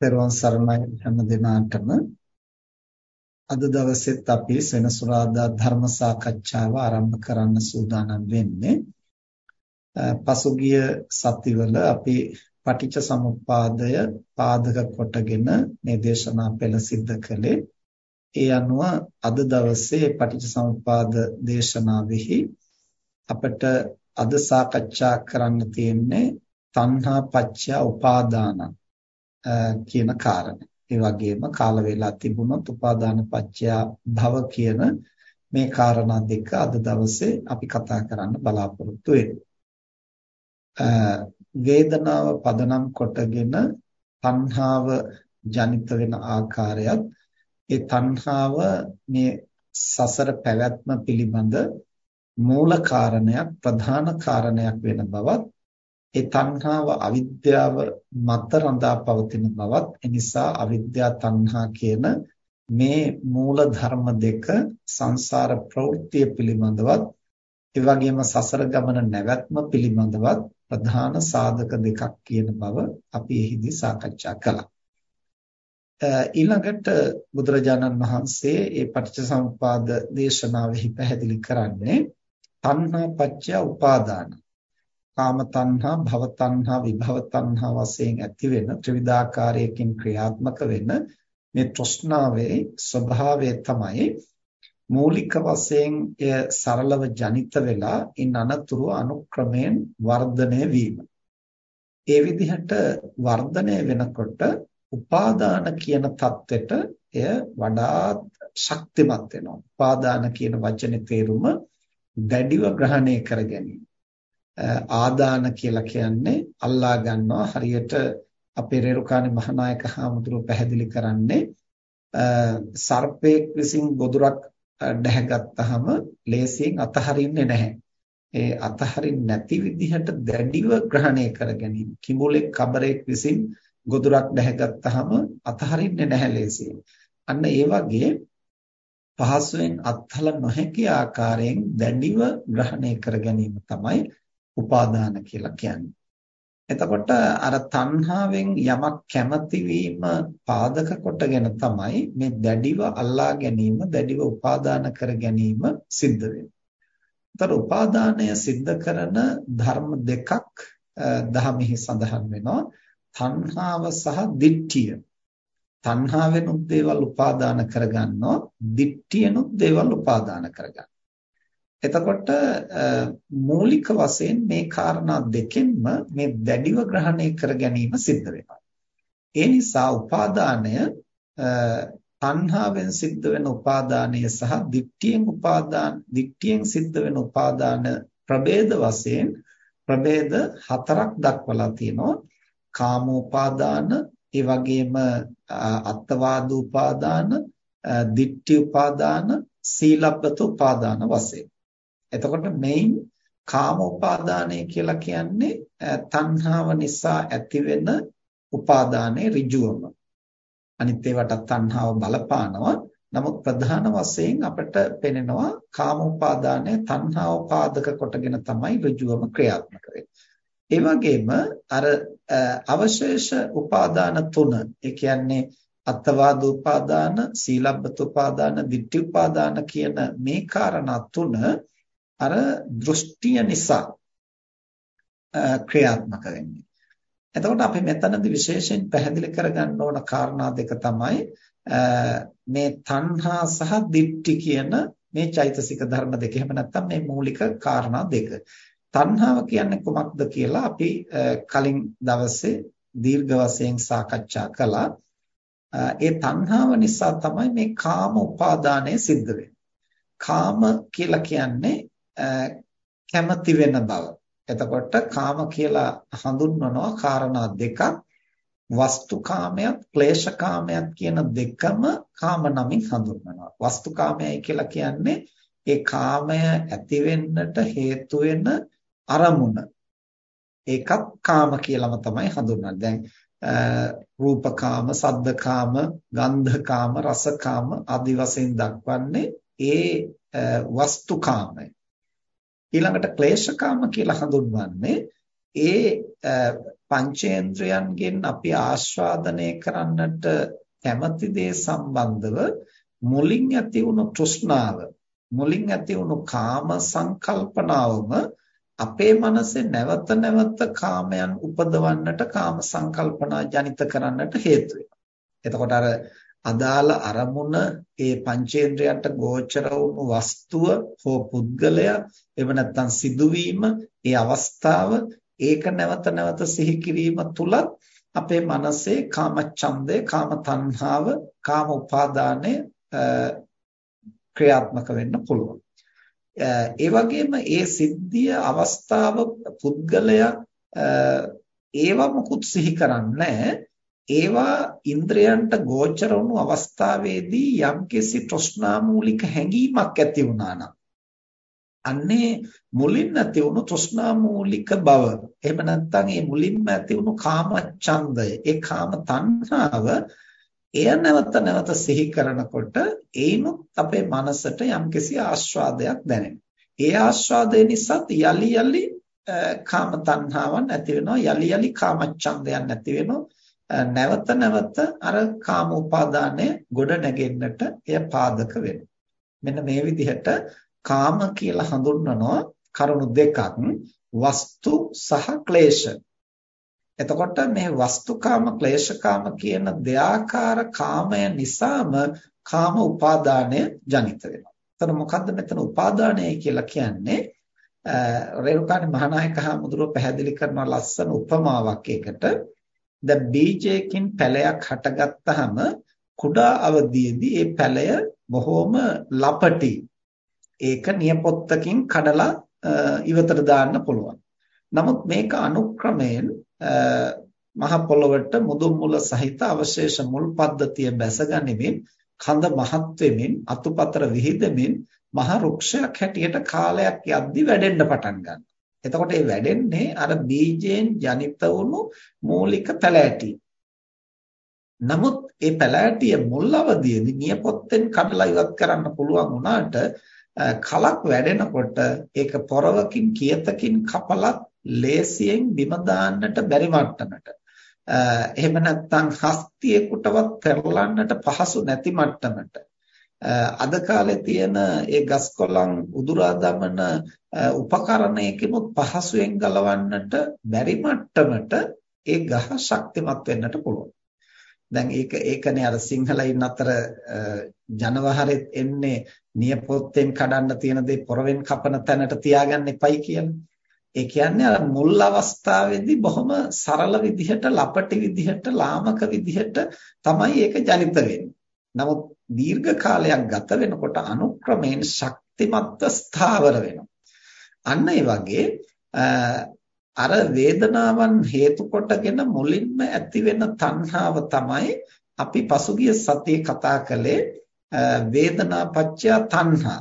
පෙරවන් සරණයි හැම දිනාටම. අද දවසෙත් අපි සෙනසුරාදා ධර්ම සාකච්ඡාව ආරම්භ කරන්න සූදානම් වෙන්නේ. පසුගිය සතිවල අපි පටිච්ච සමුප්පාදය පාදක කොටගෙන මේ දේශනා පෙළ සිද්ධ කළේ. ඒ අනුව අද දවසේ පටිච්ච සමුප්පාද දේශනාවෙහි අපිට අද සාකච්ඡා කරන්න තියෙන්නේ තණ්හා පච්චය උපාදානං. කියන කාරණය. ඒ වගේම කාල වේලා තිබුණොත් උපාදාන පත්‍ය භව කියන මේ කාරණා දෙක අද දවසේ අපි කතා කරන්න බලාපොරොත්තු වේදනාව පදනම් කොටගෙන තණ්හාව ජනිත වෙන ආකාරයත් ඒ තණ්හාව මේ සසර පැවැත්ම පිළිබඳ මූල කාරණයක් ප්‍රධාන කාරණයක් වෙන බවත් ඒ තණ්හාව අවිද්‍යාව මත රඳා පවතින බවත් එනිසා අවිද්‍යා තණ්හා කියන මේ මූල ධර්ම දෙක සංසාර ප්‍රවෘත්තිය පිළිබඳවත් ඒ වගේම සසර ගමන නැවැත්ම පිළිබඳවත් ප්‍රධාන සාධක දෙකක් කියන බව අපි එහිදී සාකච්ඡා කළා. ඊළඟට බුදුරජාණන් වහන්සේ මේ පටිච්චසමුපාද දේශනාවෙහි පැහැදිලි කරන්නේ තණ්හා පත්‍ය උපාදාන කාම තණ්හා, භව තණ්හා, විභව තණ්හා වශයෙන් ඇති වෙන ත්‍රිවිධාකාරයකින් ක්‍රියාත්මක වෙන මේ තෘෂ්ණාවේ ස්වභාවය තමයි මූලික වශයෙන් එය සරලව ජනිත වෙලා ඉන් අනතුරු අනුක්‍රමයෙන් වර්ධනය වීම. ඒ විදිහට වර්ධනය වෙනකොට උපාදාන කියන தත්වෙට එය වඩාත් ශක්තිමත් වෙනවා. උපාදාන කියන වචනේ තේරුම දැඩිව ග්‍රහණය කර ගැනීම. ආදාන කියලා කියන්නේ අල්ලා ගන්නවා හරියට අපේ රේරුකාණේ මහානායක හාමුදුරුවෝ පැහැදිලි කරන්නේ සර්පෙක් විසින් ගොදුරක් දැහැගත්තාම ලේසියෙන් අතහරින්නේ නැහැ. ඒ අතහරින්න නැති විදිහට දැඩිව ග්‍රහණය කර ගැනීම. කිඹුලෙක් කබරෙක් විසින් ගොදුරක් දැහැගත්තාම අතහරින්නේ නැහැ ලේසියෙන්. අන්න ඒ වගේ පහසුවෙන් අත්හල නොහැකි ආකාරයෙන් දැඩිව ග්‍රහණය කර ගැනීම තමයි උපාදාන කියලා කියන්නේ. එතකොට අර තණ්හාවෙන් යමක් කැමති වීම පාදක කොටගෙන තමයි මේ දැඩිව අල්ලා ගැනීම දැඩිව උපාදාන කර ගැනීම සිද්ධ වෙන්නේ. ඒතර උපාදානය සිද්ධ කරන ධර්ම දෙකක් දහමෙහි සඳහන් වෙනවා. තණ්හාව සහ දිට්ඨිය. තණ්හාවෙනුත් දේවල් උපාදාන කරගන්නවා, දිට්ඨියනුත් දේවල් උපාදාන කරගන්නවා. එතකොට මූලික වශයෙන් මේ කාරණා දෙකෙන්ම මේ දැඩිව ග්‍රහණය කර ගැනීම සිද්ධ වෙනවා. ඒ නිසා උපාදානය තණ්හාවෙන් සිද්ධ වෙන උපාදානය සහ දික්තියෙන් උපාදාන දික්තියෙන් සිද්ධ වෙන උපාදාන ප්‍රභේද වශයෙන් ප්‍රභේද හතරක් දක්වලා තියෙනවා. කාමෝපාදාන, ඒ වගේම අත්වාද උපාදාන, දික්ටි උපාදාන, සීලබ්බත උපාදාන වශයෙන්. එතකොට මේන් කාම උපාදානය කියලා කියන්නේ තණ්හාව නිසා ඇතිවෙන උපාදානයේ ඍජුවම. අනිත් ඒවට තණ්හාව බලපානවා. නමුත් ප්‍රධාන වශයෙන් අපිට පෙනෙනවා කාම උපාදානය තණ්හාව පාදක කොටගෙන තමයි ඍජුවම ක්‍රියාත්මක ඒ වගේම අර අවශේෂ උපාදාන තුන ඒ කියන්නේ අත්වාද උපාදාන, සීලබ්බත උපාදාන, ditthi උපාදාන කියන මේ කාරණා තුන අර දෘෂ්ටිය නිසා ක්‍රියාත්මක වෙන්නේ. එතකොට අපි මෙතනදී විශේෂයෙන් පැහැදිලි කරගන්න ඕන කාරණා දෙක තමයි මේ තණ්හා සහ දිට්ඨි කියන මේ චෛතසික ධර්ම දෙක. එහෙම නැත්නම් මේ මූලික කාරණා දෙක. තණ්හාව කියන්නේ කොමක්ද කියලා අපි කලින් දවසේ දීර්ඝ වශයෙන් සාකච්ඡා කළා. ඒ තණ්හාව නිසා තමයි මේ කාම උපාදානය සිද්ධ වෙන්නේ. කාම කියලා කියන්නේ කැමති වෙන බව. එතකොට කාම කියලා හඳුන්වනවා කාරණා දෙකක්. වස්තුකාමයක් ක්ලේශකාමයක් කියන දෙකම කාම නමින් හඳුන්වනවා. වස්තුකාමයයි කියලා කියන්නේ ඒ කාමය ඇති වෙන්නට හේතු වෙන අරමුණ. ඒකත් කාම කියලාම තමයි හඳුන්වන්නේ. දැන් රූපකාම, සද්දකාම, ගන්ධකාම, රසකාම ආදි වශයෙන් දක්වන්නේ ඒ වස්තුකාමය. ඊළඟට ක්ලේශකාම කියලා හඳුන්වන්නේ ඒ පංචේන්ද්‍රයන්ගෙන් අපි ආස්වාදනය කරන්නට කැමති දේ සම්බන්ධව මුලින් ඇති වුණු තෘෂ්ණාව මුලින් ඇති වුණු කාම සංකල්පනාවම අපේ මනසේ නැවත නැවත කාමයන් උපදවන්නට කාම සංකල්පනා ජනිත කරන්නට හේතු එතකොට අර අදාළ අරමුණ ඒ පංචේන්ද්‍රයන්ට ගෝචර වුණු වස්තුව හෝ පුද්ගලයා එහෙම නැත්නම් සිදුවීම ඒ අවස්ථාව ඒක නැවත නැවත සිහි කිරීම තුලත් අපේ මනසේ කාම ඡන්දය කාම තණ්හාව කාම උපාදානය ක්‍රියාත්මක වෙන්න පුළුවන්. ඒ වගේම ඒ සිද්ධිය අවස්ථාව පුද්ගලයා ඒවා මුකුත් සිහි කරන්නේ ඒවා ඉන්ද්‍රයන්ට ගෝචර වුණු අවස්ථාවේදී යම්කිසි තෘෂ්ණා මූලික හැඟීමක් ඇති වුණා නම් අන්නේ මුලින් ඇති වුණු තෘෂ්ණා මූලික බව එහෙම නැත්නම් ඒ මුලින්ම ඇති වුණු කාම ඡන්දය ඒ කාම තණ්හාව එය නැවත නැවත සිහි කරනකොට ඒනොත් අපේ මනසට යම්කිසි ආස්වාදයක් දැනෙනවා. ඒ ආස්වාදය නිසා යලි යලි කාම තණ්හාවන් ඇති වෙනවා. යලි යලි කාම ඡන්දයන් ඇති වෙනවා. නැවත නැවත අර කාම උපාදානය ගොඩ නැගෙන්නට එය පාදක වෙනවා. මෙන්න මේ විදිහට කාම කියලා හඳුන්වනවා කරුණු දෙකක් වස්තු සහ ක්ලේශ. එතකොට මේ වස්තුකාම ක්ලේශකාම කියන දෙආකාර කාමය නිසාම කාම උපාදානය ජනිත වෙනවා. එතන මොකද්ද මෙතන උපාදානය කියලා කියන්නේ? රේරුකාණේ මහානායක හාමුදුරුව පැහැදිලි කරන ලස්සන උපමාවක් එකට දැන් බීජයකින් පැලයක් හටගත්තාම කුඩා අවදියේදී ඒ පැලය බොහොම ලපටි. ඒක නියපොත්තකින් කඩලා ඉවතට දාන්න පුළුවන්. නමුත් මේක අනුක්‍රමයෙන් මහ පොළොවට මුදුන් මුල සහිත අවශේෂ මුල් පද්ධතිය බැසගනිමින් කඳ මහත් වෙමින් අතුපතර විහිදෙමින් මහ වෘක්ෂයක් හැටියට කාලයක් යද්දි වැඩෙන්න පටන් ගන්නවා. එතකොට ඒ වැඩෙන්නේ අර බීජයෙන් ජනිත වුණු මූලික පැලෑටි. නමුත් ඒ පැලෑටිය මුල් අවදියේදී නියපොත්තෙන් කඩලා ඉවත් කරන්න පුළුවන් වුණාට කලක් වැඩෙනකොට ඒක පොරවකින් කියතකින් කපලත් ලේසියෙන් බිම දාන්නට බැරි මට්ටමට එහෙම නැත්නම් හස්තියෙකුටවත් පෙරලන්නට පහසු නැති මට්ටමට අද කාලේ තියෙන ඒ ගස් කොළන් උදුරා දමන උපකරණයකිනුත් පහසුවෙන් ගලවන්නට බැරි මට්ටමට ඒ ගහ ශක්තිමත් වෙන්නට පුළුවන්. දැන් ඒක ඒකනේ අර සිංහලයින් අතර ජනවහරෙත් එන්නේ නියපොත්තෙන් කඩන්න තියෙන දේ පොරවෙන් කපන තැනට තියාගන්න එපයි කියලා. ඒ කියන්නේ අර මුල් අවස්ථාවේදී බොහොම සරල විදිහට ලපටි විදිහට ලාමක විදිහට තමයි ඒක ජනිත වෙන්නේ. නමුත් දීර්ඝ කාලයක් ගත වෙනකොට අනුක්‍රමයෙන් ශක්තිමත්ව ස්ථාවර වෙනවා. අන්න ඒ වගේ අර වේදනාවන් හේතු කොටගෙන මුලින්ම ඇති වෙන තණ්හාව තමයි අපි පසුගිය සතියේ කතා කළේ වේදනා පත්‍ය තණ්හා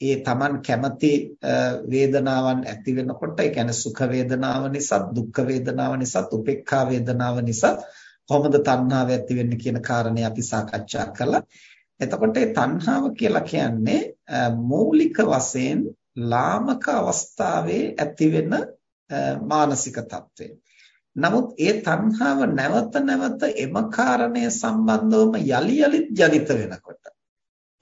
ඒ Taman කැමති වේදනාවන් ඇති වෙනකොට ඒ කියන්නේ සුඛ වේදනාව නිසා දුක්ඛ වේදනාව නිසා උපේක්ඛා වේදනාව නිසා කොහොමද තණ්හාව ඇති වෙන්නේ කියන කාරණේ අපි සාකච්ඡා කළා. එතකොට මේ තණ්හාව කියලා කියන්නේ මූලික වශයෙන් ලාමක අවස්ථාවේ ඇති වෙන මානසික తත්වය. නමුත් ඒ තණ්හාව නැවත නැවත එම කාරණය සම්බන්ධවම යලි යලිත් ජනිත වෙනකොට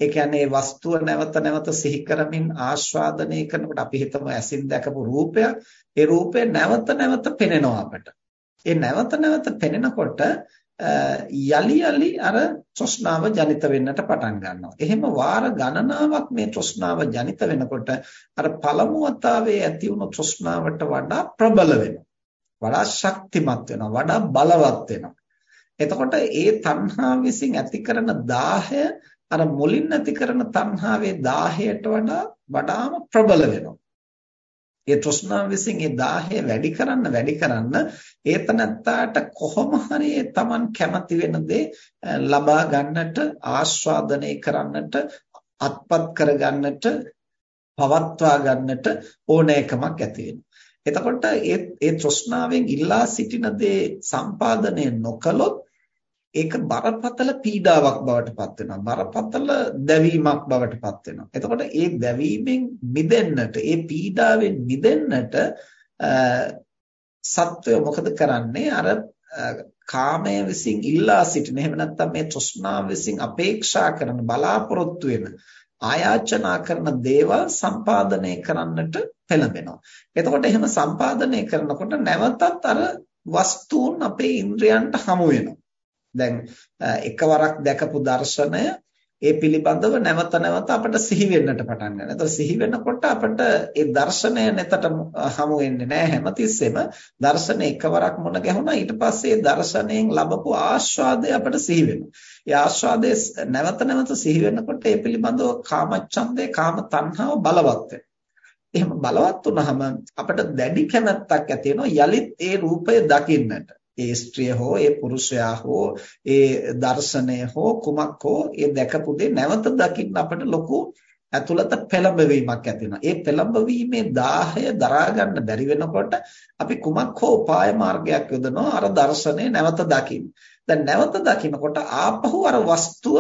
ඒ කියන්නේ වස්තුව නැවත නැවත සිහි කරමින් ආස්වාදනය කරනකොට අපි හිතමු ඇසින් දැකපු රූපයක් ඒ රූපය නැවත නැවත පෙනෙනවා අපට. ඒ නැවත නැවත පෙනෙනකොට යලි යලි අර තෘෂ්ණාව ජනිත වෙන්නට පටන් ගන්නවා. එහෙම වාර ගණනාවක් මේ තෘෂ්ණාව ජනිත වෙනකොට අර පළමු වතාවේ ඇති වුණු තෘෂ්ණාවට වඩා ප්‍රබල වෙනවා. වඩා ශක්තිමත් වෙනවා. වඩා බලවත් වෙනවා. එතකොට ඒ තණ්හා විසින් ඇති කරන දාහය අර මුලින් නැති කරන තණ්හාවේ 1000ට වඩා වඩාම ප්‍රබල වෙනවා. ඒ තෘෂ්ණාව විසින් ඒ 1000 වැඩි කරන්න වැඩි කරන්න ඒතනත්තාට කොහොම හරි Taman කැමති වෙන දේ ලබා ගන්නට ආස්වාදනය කරන්නට අත්පත් කරගන්නට පවත්වා ගන්නට ඕනෑකමක් ඇති වෙනවා. එතකොට ඒ ඒ තෘෂ්ණාවෙන් ඉල්ලා සිටින දේ සම්පාදනය නොකළොත් ඒක බරපතල පීඩාවක් බවට පත් වෙනවා බරපතල දැවීමක් බවට පත් වෙනවා එතකොට ඒ දැවීමෙන් මිදෙන්නට ඒ පීඩාවෙන් මිදෙන්නට සත්වය මොකද කරන්නේ අර කාමය විසින් ඉල්ලා සිටින එහෙම නැත්නම් මේ තෘෂ්ණාව විසින් අපේක්ෂා කරන බලාපොරොත්තු වෙන ආයාචනා කරන දේවල් සම්පාදනය කරන්නට පෙළඹෙනවා. එතකොට එහෙම සම්පාදනය කරනකොට නැවතත් අර වස්තුන් අපේ ඉන්ද්‍රයන්ට හමු වෙනවා. දැන් එකවරක් දැකපු දර්ශනය ඒ පිළිබඳව නැවත නැවත අපට සිහි වෙන්නට පටන් ගන්නවා. එතකොට සිහි වෙනකොට අපට ඒ දර්ශනය නැතට හමු වෙන්නේ නැහැ හැමතිස්සෙම. දර්ශනය එකවරක් මුණ ගැහුණා ඊට පස්සේ දර්ශනයෙන් ලැබපු ආස්වාදය අපට සිහි වෙනවා. ඒ ආස්වාදයේ නැවත නැවත සිහි වෙනකොට ඒ පිළිබඳව කාමච්ඡන්දේ කාම තණ්හාව බලවත් එහෙම බලවත් වුනහම අපට දැඩි කැමැත්තක් ඇති වෙනවා යලිත් ඒ රූපය දකින්නට. ඒ ස්ත්‍රිය හෝ ඒ පුරුෂයා හෝ ඒ දර්ශනය හෝ කුමක් හෝ ඒ දැකපු දේ නැවත දකින්න අපිට ලොකු ඇතුළත පෙළඹවීමක් ඇති වෙනවා. ඒ පෙළඹවීමේ දාහය දරා ගන්න බැරි වෙනකොට අපි කුමක් හෝ උපාය මාර්ගයක් යොදනවා අර දර්ශනය නැවත දකින්න. දැන් නැවත දකිනකොට ආපහු අර වස්තුව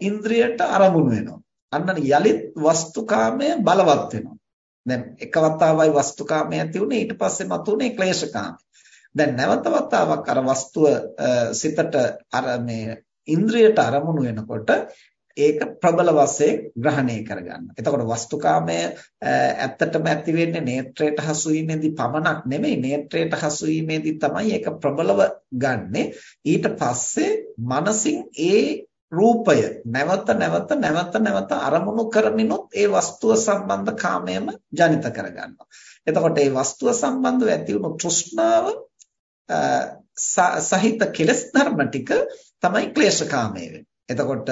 ඉන්ද්‍රියට අරමුණු වෙනවා. අන්න යලිත් වස්තුකාමය බලවත් වෙනවා. දැන් එක වතාවයි වස්තුකාමය ඇති උනේ ඊට පස්සේ මතුනේ ක්ලේශකාමය. දැන් නැවත වතාවක් අර වස්තුව සිතට අර මේ ඉන්ද්‍රියට අරමුණු වෙනකොට ඒක ප්‍රබල වශයෙන් ග්‍රහණය කරගන්න. එතකොට වස්තුකාමය ඇත්තටම ඇති වෙන්නේ නේත්‍රයට හසු වීමේදී පමණක් නෙමෙයි නේත්‍රයට හසු වීමේදී තමයි ඒක ප්‍රබලව ගන්නෙ. ඊට පස්සේ මනසින් ඒ රූපය නැවත නැවත නැවත නැවත අරමුණු කරමිනුත් ඒ වස්තුව සම්බන්ධ කාමයම ජනිත කරගන්නවා. එතකොට මේ වස්තුව සම්බන්ධව ඇති වුණු තෘෂ්ණාව සහිත කෙලස් ධර්ම ටික තමයි ක්ලේශකාමය වෙන්නේ. එතකොට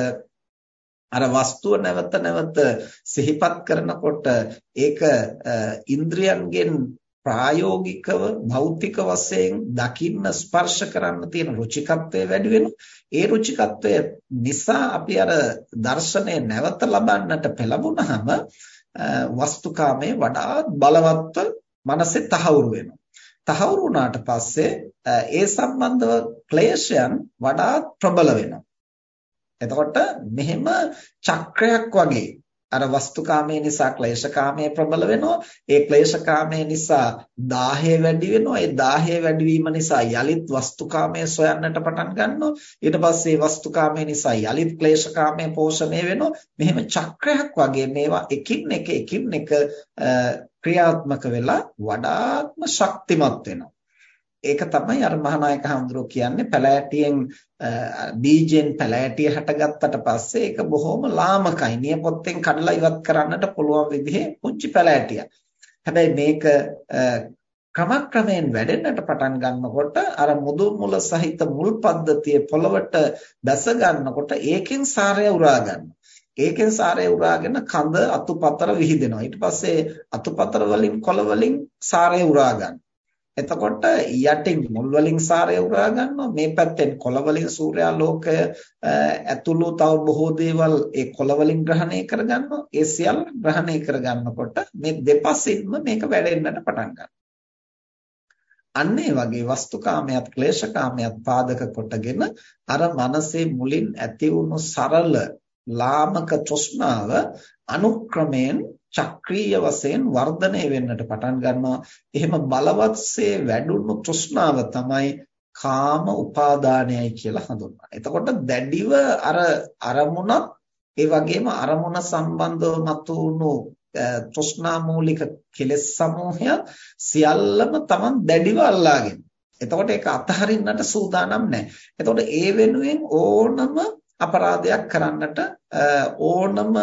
අර වස්තුව නැවත නැවත සිහිපත් කරනකොට ඒක ඉන්ද්‍රියන්ගෙන් ප්‍රායෝගිකව භෞතික වශයෙන් දකින්න ස්පර්ශ කරන්න තියෙන රුචිකත්වය වැඩි වෙනවා. ඒ රුචිකත්වය නිසා අපි අර දර්ශනය නැවත ලබන්නට පෙළඹුණාම වස්තුකාමයේ වඩා බලවත්ව මනසේ තහවුරු වෙනවා. තහවුරු වුණාට පස්සේ ඒ සම්බන්ධව ක්ලේශයන් වඩා ප්‍රබල වෙනවා. එතකොට මෙහෙම චක්‍රයක් වගේ අර වස්තුකාමයේ නිසා ක්ලේශකාමයේ ප්‍රබල වෙනවා. ඒ ක්ලේශකාමයේ නිසා දාහය වැඩි වෙනවා. ඒ දාහය වැඩි වීම නිසා යලිත් වස්තුකාමයේ සොයන්නට පටන් ගන්නවා. ඊට පස්සේ වස්තුකාමයේ නිසා යලිත් ක්ලේශකාමයේ පෝෂණය වෙනවා. මෙහෙම චක්‍රයක් වගේ මේවා එකින් එක එකින් එක ක්‍රියාත්මක වෙලා වඩාත්ම ශක්තිමත් වෙනවා. ඒක තමයි අර මහානායක හඳුරෝ කියන්නේ පැලෑටියෙන් බීජෙන් පැලෑටිය හටගත්තට පස්සේ ඒක බොහොම ලාමකයි. නියපොත්තෙන් කඩලා ඉවත් කරන්නට පුළුවන් විදිහේ පුංචි පැලෑටියක්. හැබැයි මේක ක්‍රමක්‍රමයෙන් වැඩෙන්නට පටන් ගන්නකොට අර මුදු මුල සහිත මුල් පද්ධතිය පොළවට දැස ගන්නකොට ඒකෙන් සාරය උරා ගන්නවා. ඒකෙන් සාරය උරාගෙන කඳ අතුපතර විහිදෙනවා. ඊට පස්සේ අතුපතර වලින් කොළ වලින් සාරය උරා ගන්නවා. එතකොට යටින් මුල් වලින් සාරය උරා ගන්නවා මේ පැත්තෙන් කොළ වලින් සූර්යාලෝකය ඇතුළු තව බොහෝ දේවල් ඒ කොළ වලින් ග්‍රහණය කරගන්නවා ඒ සියල්ල ග්‍රහණය කරගන්නකොට මේ දෙපසින්ම මේක වැඩෙන්නට පටන් ගන්නවා අන්න ඒ වගේ වස්තුකාමයට ක්ලේශකාමයට පාදක කොටගෙන අර මනසේ මුලින් ඇති වුණු සරල ලාමක තෘෂ්ණාව අනුක්‍රමයෙන් චක්‍රීය වශයෙන් වර්ධනය වෙන්නට පටන් ගන්නවා. එහෙම බලවත්සේ වැඩුණු තෘෂ්ණාව තමයි කාම උපාදානයයි කියලා හඳුන්වන්නේ. එතකොට දැඩිව අර අරමුණත් ඒ වගේම අරමුණ සම්බන්ධව මතුවුණු තෘෂ්ණා මූලික කෙලෙස් සමූහය සියල්ලම Taman දැඩිව අල්ලාගෙන. එතකොට ඒක අතහරින්නට සූදානම් නැහැ. එතකොට ඒ වෙනුවෙන් ඕනම අපරාධයක් කරන්නට ඕනම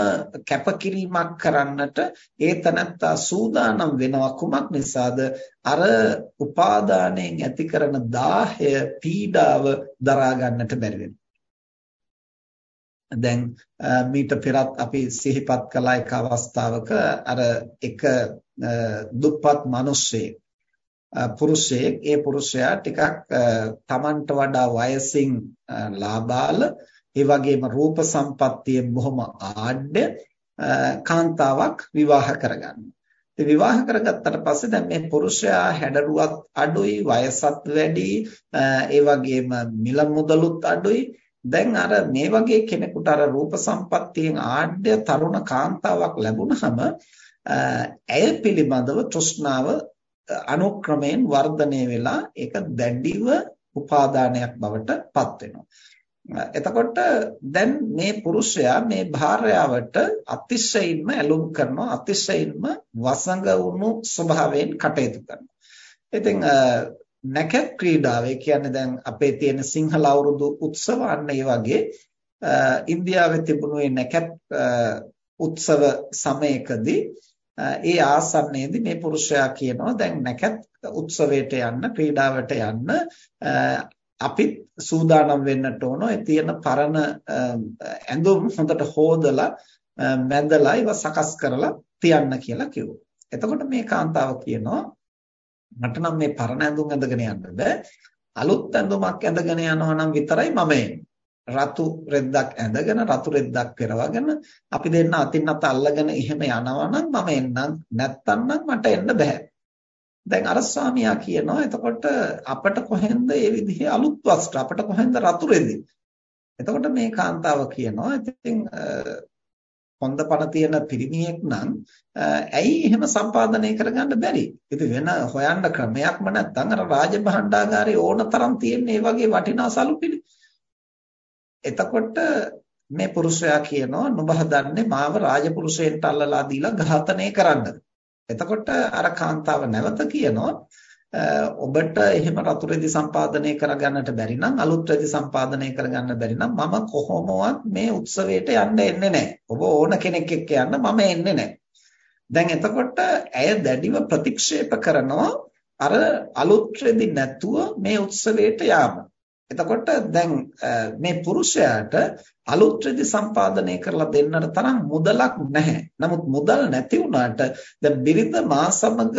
කැපකිරීමක් කරන්නට ඒ තනත්තා සූදානම් වෙනවා කුමක් නිසාද? අර උපාදානයෙන් ඇති කරන දාහය පීඩාව දරා ගන්නට බැරි දැන් මීට පෙරත් අපි සිහිපත් කළ එක අවස්ථාවක අර එක දුප්පත් මිනිස්සෙක් පුරුෂයෙක්. ඒ පුරුෂයා ටිකක් තමන්ට වඩා වයසින් ලාබාල. ඒ වගේම රූප සම්පත්තියෙන් බොහොම ආඩ්‍ය කාන්තාවක් විවාහ කරගන්නවා. ඉතින් විවාහ කරගත්තට පස්සේ දැන් මේ පුරුෂයා හැඩරුවත් අඩුයි, වයසත් වැඩි, ඒ වගේම මිල මුදලුත් අඩුයි. දැන් අර මේ වගේ කෙනෙකුට අර රූප සම්පත්තියෙන් ආඩ්‍ය තරුණ කාන්තාවක් ලැබුණහම ඇය පිළිබඳව තෘෂ්ණාව අනුක්‍රමයෙන් වර්ධනය වෙලා ඒක දැඩිව උපාදානයක් බවට පත් වෙනවා. එතකොට දැන් මේ පුරුෂයා මේ භාර්යාවට අතිශයින්ම ඇලුම් කරනවා අතිශයින්ම වසඟ වුණු ස්වභාවයෙන් කටයුතු කරනවා. ඉතින් නැකත් ක්‍රීඩාවේ කියන්නේ දැන් අපේ තියෙන සිංහල අවුරුදු උත්සව අන්න ඒ වගේ ඉන්දියාවේ තිබුණු මේ නැකත් උත්සව සමයකදී ඒ ආසන්නයේදී මේ පුරුෂයා කියනවා දැන් නැකත් උත්සවයට යන්න ක්‍රීඩාවට යන්න අපි සූදානම් වෙන්නට ඕන ඒ තියෙන පරණ ඇඳුම් හොඳට හොදලා මැදලා ඒවා සකස් කරලා තියන්න කියලා කිව්වා. එතකොට මේ කාන්තාව කියනවා මට නම් මේ පරණ ඇඳුම් ඇඳගෙන යන්න බෑ. අලුත් ඇඳුමක් ඇඳගෙන යනවා නම් විතරයි මම රතු රෙද්දක් ඇඳගෙන රතු රෙද්දක් පෙරවගෙන අපි දෙන්න අතින් අත අල්ලගෙන එහෙම යනවා නම් මම එන්නම් නැත්තම් නම් මට එන්න බෑ. දැන් අර ස්වාමියා කියනවා එතකොට අපට කොහෙන්ද මේ විදිහේ අලුත් වස්ත්‍ර අපට කොහෙන්ද රතු රෙදි එතකොට මේ කාන්තාව කියනවා ඉතින් හොඳ පණ තියෙන පිරිමියෙක් නම් ඇයි එහෙම සම්පාදනය කරගන්න බැරි? ඉතින් වෙන හොයන්න ක්‍රමයක්ම නැත්නම් අර රාජභාණ්ඩාගාරේ ඕන තරම් තියෙන මේ වගේ වටිනා සලුපිලි. එතකොට මේ පුරුෂයා කියනවා නුඹ හදන්නේ මාව රාජපුරුෂයෙන්ට අල්ලලා දීලා ඝාතනය කරන්නද? එතකොට අර කාන්තාව නැවත කියනවා ඔබට එහෙම රතු රෙදි සම්පාදනය කරගන්නට බැරි නම් අලුත් රෙදි සම්පාදනය කරගන්න බැරි නම් මම කොහොමවත් මේ උත්සවයට යන්න එන්නේ නැහැ. ඔබ ඕන කෙනෙක් එක්ක යන්න මම එන්නේ නැහැ. දැන් එතකොට ඇය දැඩිව ප්‍රතික්ෂේප කරනවා අර අලුත් රෙදි නැතුව මේ උත්සවයට යාම. එතකොට දැන් මේ පුරුෂයාට අලුත් රෙදි සම්පාදනය කරලා දෙන්නට තරම් මුදලක් නැහැ. නමුත් මුදල් නැති වුණාට දැන් බිරිඳ මා සමග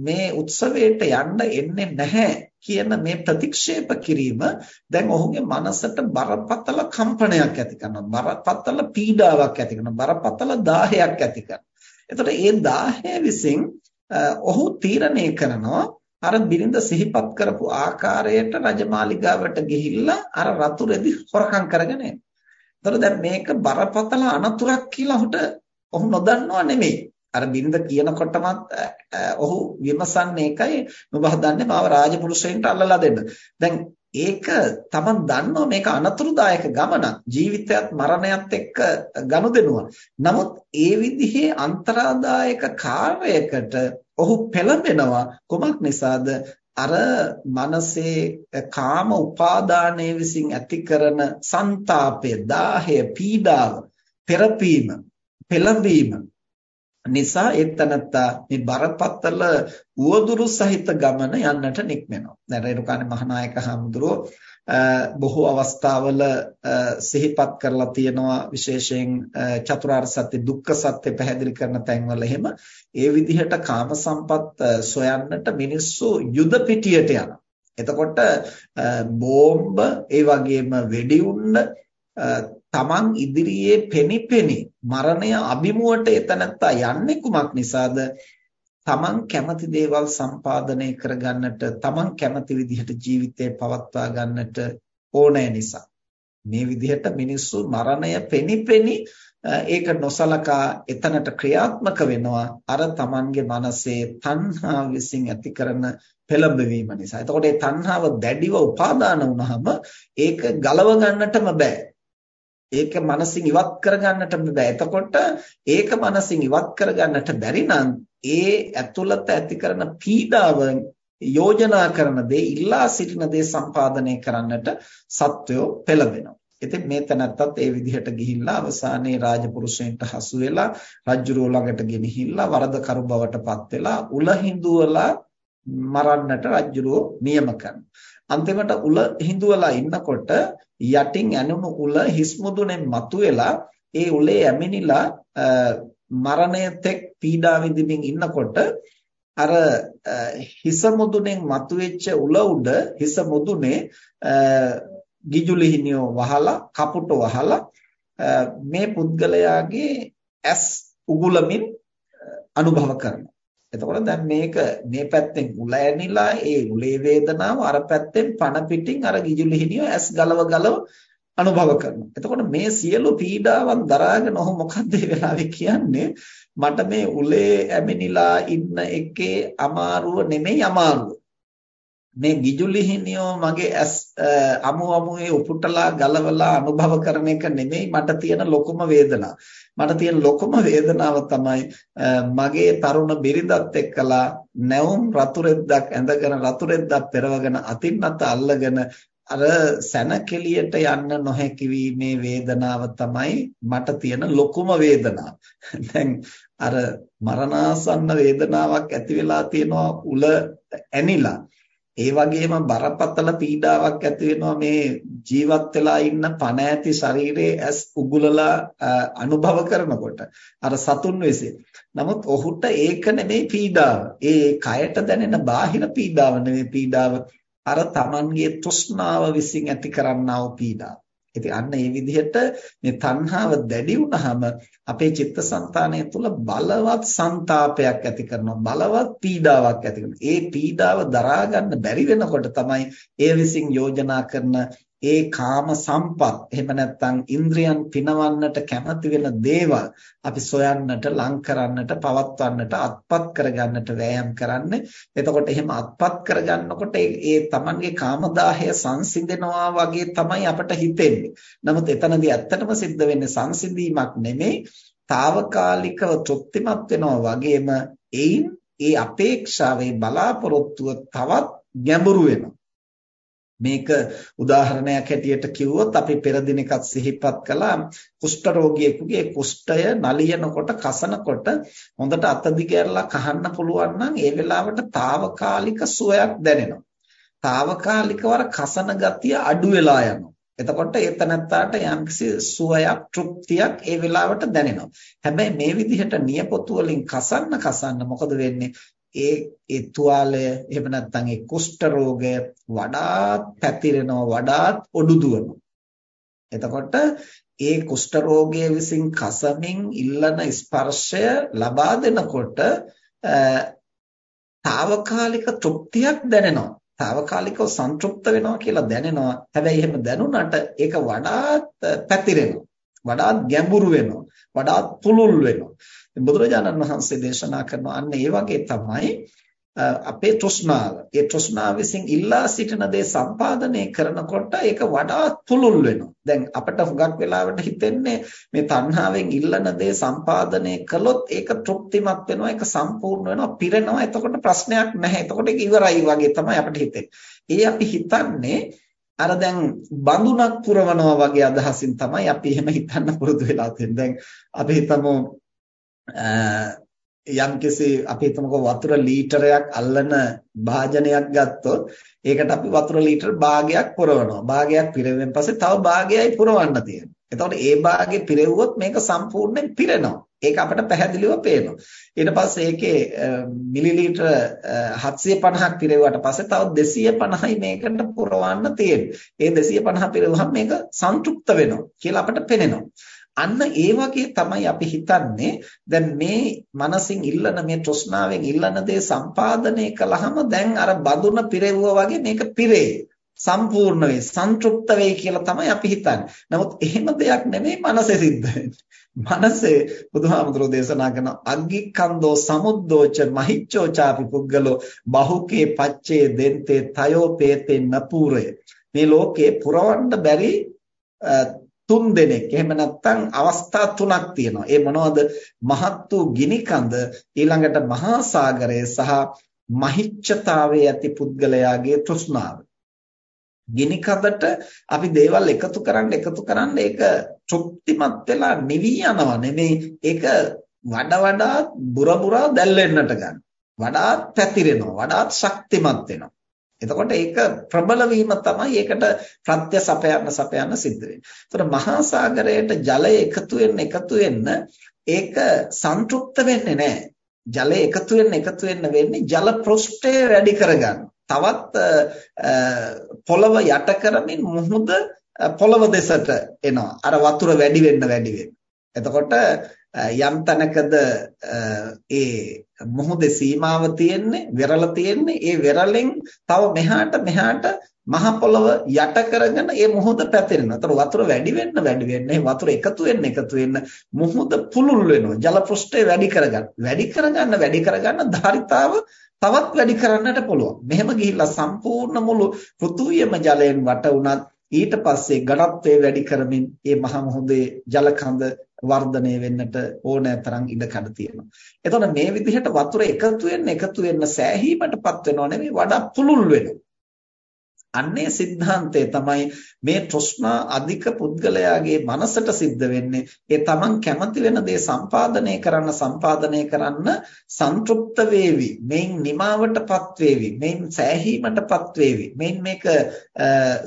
මේ උත්සවයට යන්න එන්නේ නැහැ කියන මේ ප්‍රතික්ෂේප කිරීම දැන් ඔහුගේ මනසට බරපතල කම්පනයක් ඇති කරනවා. බරපතල පීඩාවක් ඇති කරනවා. බරපතල දාහයක් ඇති කරනවා. එතකොට මේ දාහය විසින් ඔහු තීරණය කරනවා අර බිරිඳ සිහිපත් කරපු ආකාරයට රජමාලිගාවට ගිහිල්ලා අර රතු රෙදි හොරකම් කරගෙන එනවා. එතකොට දැන් මේක බරපතල අනතුරක් කියලා ඔහුට ඔහු නොදන්නව නෙමෙයි. අර බිරිඳ කියනකොටමත් ඔහු විමසන්නේ ඒකයි ඔබ හදන්නේ මාව රාජපුරුෂයන්ට අල්ලලා දෙන්න. දැන් ඒක තමන් දන්නවා මේක අනතුරුදායක ගමනක්. ජීවිතයත් මරණයත් එක්ක ගනුදෙනුවක්. නමුත් ඒ විදිහේ අන්තරාදායක කාර්යයකට ඔහු පෙළඹෙනවා කොමක් නිසාද? අර මනසේ කාම උපාදානයේ විසින් ඇති කරන ਸੰతాපය, දාහය, පීඩාව, පෙරපීම, පෙළඹීම. නිසා එතනත්තා මේ බරපතල උවදුරු සහිත ගමන යන්නට නික්මෙනවා. දැන් රේරුකාණේ මහානායක හඳුරෝ බොහෝ අවස්ථාවල සිහිපත් කරලා තියෙනවා විශේෂයෙන් චතුරාර්ය සත්‍ය දුක්ඛ සත්‍ය පැහැදිලි කරන තැන්වල එහෙම ඒ විදිහට කාම සම්පත් සොයන්නට මිනිස්සු යුද පිටියට යනවා. එතකොට බෝම්බ ඒ වගේම වෙඩි උණ්ඩ තමන් ඉදිරියේ පෙනිපෙනි මරණය අභිමුවට එතනත්තා යන්නේ කුමක් නිසාද තමන් කැමති දේවල් සම්පාදනය කරගන්නට තමන් කැමති විදිහට ජීවිතය පවත්වා ගන්නට ඕනෑ නිසා මේ විදිහට මිනිස්සු මරණය පෙනිපෙනි ඒක නොසලකා එතනට ක්‍රියාත්මක වෙනවා අර තමන්ගේ මනසේ තණ්හා විසින් ඇති කරන පෙළඹවීම නිසා. එතකොට මේ තණ්හාව දැඩිව උපාදාන වුණාම ඒක ගලව ගන්නටම බෑ. ඒක මනසින් ඉවත් කරගන්නට බෑ. එතකොට ඒක මනසින් ඉවත් කරගන්නට බැරි නම් ඒ ඇතුළත ඇති කරන පීඩාව යෝජනා කරන දේ ඉල්ලා සිටින දේ සම්පාදනය කරන්නට සත්වෝ පෙළඹෙනවා. ඉතින් මේ තැනත්තත් ඒ විදිහට ගිහිල්ලා අවසානයේ රාජපුරුෂයන්ට හසු වෙලා රජුරෝ ළඟට ගෙනහිල්ලා වරදකරු බවට පත් වෙලා උල හිඳුවලා මරන්නට රජුරෝ නියම කරනවා. අන්තිමට උල හිඳුවලා ඉන්නකොට යටින් ඇනුණු උල හිස් මුදුනේ මතුවෙලා ඒ උලේ ඇමිනිලා මරණය තෙක් පීඩා විඳින්මින් ඉන්නකොට අර හිස මුදුනෙන් මතුවෙච්ච උල උඩ හිස මුදුනේ ගිජුලිහිනියෝ වහලා කපුට වහලා මේ පුද්ගලයාගේ ඇස් උගුලමින් අනුභව කරනවා. එතකොට දැන් මේක මේ පැත්තෙන් උල ඇනිලා ඒ උලේ වේදනාව අර පැත්තෙන් පණ පිටින් අර ගිජුලිහිනියෝ ඇස් ගලව ගලව අනුභව කරනවා. එතකොට මේ සියලු පීඩාවන් දරාගෙන ඔහු මොකද්ද වෙලාවේ කියන්නේ මට මේ උලේ ඇමිනිලා ඉන්න එකේ අමාරුව නෙමෙයි අමාරුව. මේ ගිජුලිහිනියෝ මගේ ඇස් අමු අමුවේ උපුටලා ගලවලා අනුභව කරන එක නෙමෙයි මට තියෙන ලොකුම වේදනාව. මට තියෙන ලොකුම වේදනාව තමයි මගේ තරුණ බිරිඳත් එක්කලා නැවුම් රතු රෙද්දක් ඇඳගෙන රතු රෙද්දක් පෙරවගෙන අතින් අත අල්ලගෙන අර සැනකෙලියට යන්න නොහැකි වීමේ වේදනාව තමයි මට තියෙන ලොකුම වේදනාව. දැන් අර මරණාසන්න වේදනාවක් ඇති වෙලා තියෙනවා උල ඇනිලා ඒ වගේම බරපතල පීඩාවක් ඇති වෙනවා මේ ජීවත් වෙලා ඉන්න පණ ඇති ශරීරයේ ඇස් උගුලලා අනුභව කරනකොට අර සතුන් වෙසේ. නමුත් ඔහුට ඒක නෙමෙයි පීඩාව. ඒ කයට දැනෙන බාහිර පීඩාව නෙමෙයි පීඩාව. අර Tamanගේ තෘෂ්ණාව විසින් ඇති කරන්නා වූ පීඩාව. ඉතින් අන්න ඒ විදිහට මේ තණ්හාව දැඩි වුනහම අපේ චිත්තසංතානය තුළ බලවත් ਸੰతాපයක් ඇති කරනවා බලවත් පීඩාවක් ඇති කරනවා. ඒ පීඩාව දරා ගන්න බැරි වෙනකොට තමයි ඒ විසින් යෝජනා කරන ඒ කාම සම්පත් එහෙම නැත්නම් ඉන්ද්‍රියන් පිනවන්නට කැමති වෙන දේවල් අපි සොයන්නට ලං කරන්නට පවත්වන්නට අත්පත් කරගන්නට වෑයම් කරන්නේ. එතකොට එහෙම අත්පත් කරගන්නකොට ඒ තමන්ගේ කාමදාහය සංසිඳෙනවා වගේ තමයි අපට හිතෙන්නේ. නමුත් එතනදී ඇත්තටම සිද්ධ වෙන්නේ සංසිඳීමක් නෙමෙයි తాවකාලිකව තෘප්තිමත් වෙනවා වගේම ඒයින් ඒ අපේක්ෂාවේ බලාපොරොත්තුව තවත් ගැඹුරු වෙනවා. මේක උදාහරණයක් හැටියට කිව්වොත් අපි පෙර දිනකත් සිහිපත් කළා කුෂ්ඨ රෝගියෙකුගේ කුෂ්ඨය නලියනකොට කසනකොට හොඳට අත දිගහැරලා කහන්න පුළුවන් නම් ඒ වෙලාවට తాවකාලික සුවයක් දැනෙනවා. తాවකාලිකව කසන ගතිය අඩු වෙලා යනවා. එතකොට ඒ තනත්තාට යම්කිසි සුවයක් තෘප්තියක් ඒ වෙලාවට දැනෙනවා. හැබැයි මේ විදිහට නියපොතු වලින් කසන්න කසන්න මොකද වෙන්නේ? ඒ ඒ තුවාලය එහෙම නැත්නම් ඒ කුෂ්ඨ රෝගය වඩාත් පැතිරෙනවා වඩාත් ඔඩු දුවනවා. එතකොට ඒ කුෂ්ඨ රෝගය විසින් කසමින් ඉල්ලන ස්පර්ශය ලබා දෙනකොට తాවකාලික තෘප්තියක් දැනෙනවා. తాවකාලිකව සන්තුෂ්ත වෙනවා කියලා දැනෙනවා. හැබැයි එහෙම දැනුණාට ඒක වඩාත් පැතිරෙනවා. වඩාත් ගැඹුරු වෙනවා. වඩාත් පුළුල් වෙනවා. බුදුරජාණන් වහන්සේ දේශනා කරන අන්න ඒ වගේ තමයි අපේ තෘෂ්ණාව. ඒ තෘෂ්ණාව විසින් ඉල්ලා සිටින දේ සම්පාදනය කරනකොට ඒක වඩාත් පුළුල් වෙනවා. දැන් අපිට හුඟක් වෙලාවට හිතෙන්නේ මේ තණ්හාවෙන් ඉල්ලන දේ සම්පාදනය කළොත් ඒක තෘප්තිමත් වෙනවා, ඒක සම්පූර්ණ වෙනවා, පිරෙනවා. එතකොට ප්‍රශ්නයක් නැහැ. එතකොට ඒක ඉවරයි වගේ තමයි අපිට හිතෙන්නේ. ඒ අපි හිතන්නේ අර දැන් බඳුනක් පුරවනවා වගේ අදහසින් තමයි අපි එහෙම හිතන්න පුරුදු වෙලා තියෙන්නේ. දැන් අපි හිතමු යම්කිසි අපි හිතමුකෝ වතුර ලීටරයක් අල්ලන භාජනයක් ගත්තොත් ඒකට අපි වතුර ලීටර භාගයක් පුරවනවා. භාගයක් පිරෙවෙන් පස්සේ තව භාගයයි පුරවන්න තියෙනවා. එතකොට ඒ භාගේ පිරෙව්වොත් මේක සම්පූර්ණයෙන් පිරෙනවා. ඒක අපිට පැහැදිලිව පේනවා. ඊට පස්සේ ඒකේ මිලිලීටර 750ක් පිරෙව්වට පස්සේ තව 250යි මේකට පුරවන්න තියෙන්නේ. ඒ 250 පිරෙව්වහම මේක සංතෘප්ත වෙනවා කියලා අපිට පේනවා. අන්න ඒ වගේ තමයි අපි හිතන්නේ දැන් මේ මනසින් ඉල්ලන මේ තෘෂ්ණාවෙන් ඉල්ලන දේ සම්පාදනය කළාම දැන් අර බඳුන පිරෙවුවා වගේ මේක පිරේ සම්පූර්ණ වේ සන්තුෂ්ත වේ කියලා තමයි අපි හිතන්නේ. නමුත් එහෙම දෙයක් නෙමෙයි මනසේ සිද්ධ මනසේ බුදුහාමුදුරෝ දේශනා කරන අග්ගිකන්தோ සමුද්දෝච මහිච්ඡෝ ചാපි පුද්ගලෝ බහුකේ පච්චේ දෙන්තේ තයෝ පේතේ නපූරය. මේ ලෝකේ පුරවන්න බැරි තුන් දෙනෙක් එහෙම නැත්නම් අවස්ථා තුනක් තියෙනවා. ඒ මොනවද? මහත් වූ ගිනිකඳ ඊළඟට මහා සාගරය සහ මහිච්ඡතාවයේ ඇති පුද්ගලයාගේ තෘෂ්ණාව. ගිනිකඳට අපි දේවල් එකතු කරන්න එකතු කරන්න ඒක තෘප්තිමත් වෙලා නිවි යනවා නෙමෙයි ඒක වඩා වඩාත් බුර බුරා දැල්වෙන්නට ගන්න. වඩාත් පැතිරෙනවා වඩාත් ශක්තිමත් වෙනවා. එතකොට ඒක ප්‍රබල වීම තමයි ඒකට ප්‍රත්‍ය සපයන්න සපයන්න සිද්ධ වෙන්නේ. ඒතර මහා සාගරයට ජලය එකතු වෙන්න එකතු වෙන්න ඒක සංතෘප්ත වෙන්නේ නැහැ. ජලය එකතු වෙන්න එකතු වෙන්න වෙන්නේ ජල පෘෂ්ඨය වැඩි කරගන්න. තවත් පොළව යට කරමින් මුහුද පොළව දෙසට එනවා. අර වතුර වැඩි වෙන්න වැඩි වෙන්න. එතකොට යම් තැනකද ඒ මොහොතේ සීමාව තියෙන්නේ වෙරළ තියෙන්නේ ඒ වෙරළෙන් තව මෙහාට මෙහාට මහ පොළව යට කරගෙන ඒ මුහුද පැතිරෙනවා. ඒතර වතුර වැඩි වෙන්න වැඩි වෙන්න වතුර එකතු වෙන්න එකතු වෙන්න මුහුද පුළුල් වෙනවා. ජල පෘෂ්ඨය වැඩි කරගන්න. වැඩි කරගන්න වැඩි කරගන්න ධාරිතාව තවත් වැඩි කරන්නට පුළුවන්. මෙහෙම ගිහිල්ලා සම්පූර්ණ මුළු පෘථුවියම ජලයෙන් වට වුණත් ඊට පස්සේ ඝනත්වය වැඩි කරමින් මේ මහ මුහුදේ ජල කඳ වර්ධනය වෙන්නට ඕනෑ තරම් ඉඩ කඩ තියෙනවා. එතකොට මේ විදිහට වතුර එකතු වෙන්න එකතු වෙන්න සෑහීමටපත් වෙනව නෙමෙයි වඩා පුළුල් වෙනවා. අන්නේ સિદ્ધාන්තය තමයි මේ තෘෂ්ණා අධික පුද්ගලයාගේ මනසට සිද්ධ වෙන්නේ. ඒ තමන් කැමති වෙන දේ සම්පාදනය කරන්න සම්පාදනය කරන්න සන්තුප්ත වේවි. මේන් නිමාවටපත් වේවි. මේන් සෑහීමටපත් වේවි. මේන් මේක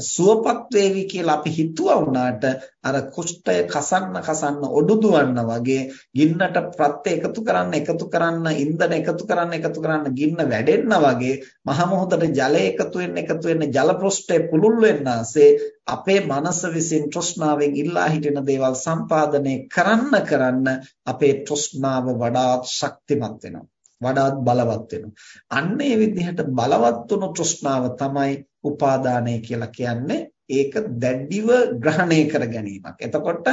සුවපත් වේවි කියලා අපි හිතුවා වුණාට අර කුෂ්ඨය කසන්න කසන්න ඔඩු දුවන්න වගේ ගින්නට ප්‍රත්‍ය එකතු කරන්න එකතු කරන්න ඉන්ධන එකතු කරන්න එකතු කරන්න ගින්න වැඩෙන්න වගේ මහ මොහොතට ජලය එකතු වෙන්න එකතු වෙන්න ජල පෘෂ්ඨය පුළුල් වෙන්නාසේ අපේ මනස විසින් තෘෂ්ණාවෙන් ඉල්ලා හිටින දේවල් සම්පාදනය කරන්න කරන්න අපේ තෘෂ්ණාව වඩාත් ශක්තිමත් වෙනවා. වඩාත් බලවත් වෙනවා. අන්න ඒ විදිහට බලවත් වුණු තෘෂ්ණාව තමයි උපාදානය කියලා කියන්නේ ඒක දැඩිව ග්‍රහණය කර ගැනීමක්. එතකොට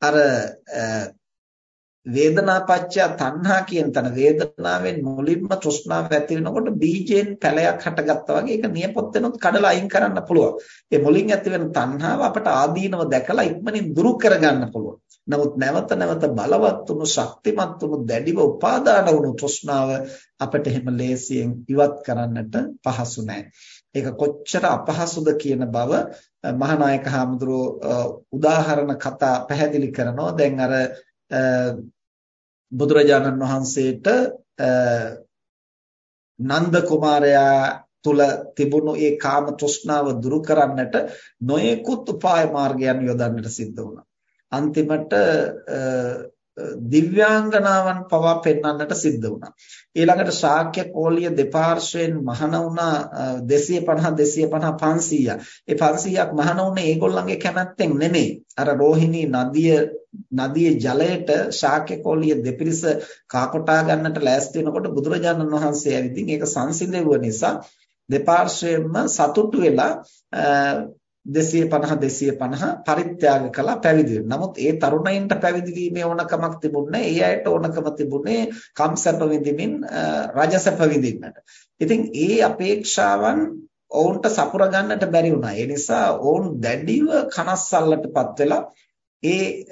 අර වේදනාපච්චය තණ්හා කියන තන වේදනාවෙන් මුලින්ම තෘෂ්ණාව ඇති වෙනකොට බීජයෙන් පැලයක් හටගත්තා වගේ ඒක නියපොත් වෙනොත් කඩලා අයින් කරන්න පුළුවන්. ඒ මුලින් ඇති වෙන තණ්හාව අපට ආදීනව දැකලා ඉක්මනින් දුරු කරගන්න පුළුවන්. නමුත් නැවත නැවත බලවත් වුණු ශක්තිමත් වුණු දැඩිව උපාදාන වුණු තෘෂ්ණාව අපට එහෙම ලේසියෙන් ඉවත් කරන්නට පහසු නැහැ. ඒක කොච්චර අපහසුද කියන බව මහානායක හාමුදුරුවෝ උදාහරණ කතා පැහැදිලි කරනවා. දැන් අර බුදුරජාණන් වහන්සේට නන්ද කුමාරයා තුල තිබුණු ඒ කාම තෘෂ්ණාව දුරු කරන්නට නොයෙකුත් උපාය මාර්ගයන් යොදන්නට සිද්ධ වුණා. අන්තිමට දිව්‍යාංගනාවන් පවා පෙන්වන්නට සිද්ධ වුණා. ඊළඟට ශාක්‍ය කෝලිය දෙපාර්ශ්වයෙන් මහණ වුණා 250 250 500. ඒ 500ක් මහණ වුණේ ඒගොල්ලන්ගේ කැමැත්තෙන් නෙමෙයි. අර රෝහිණී නදිය නදියේ ජලයට ශාක්‍ය කෝලිය දෙපිරිස කාකොටා ගන්නට ලෑස්ති වෙනකොට බුදුරජාණන් වහන්සේ ඇවිදින් ඒක සංසිඳෙවුව නිසා දෙපාර්ශ්වයෙන්ම සතුටු වෙලා 250 250 පරිත්‍යාග කළා පැවිදි නමුත් ඒ තරුණයින්ට පැවිදි වීමේ ඕනකමක් තිබුණේ ඒ අයට ඕනකම තිබුණේ කම්සප විඳින්මින් රජසප විඳින්නට. ඉතින් ඒ අපේක්ෂාවන් ඔවුන්ට සපුර ගන්නට බැරි වුණා. ඒ නිසා ඔවුන් දැඩිව කනස්සල්ලටපත් වෙලා ඒ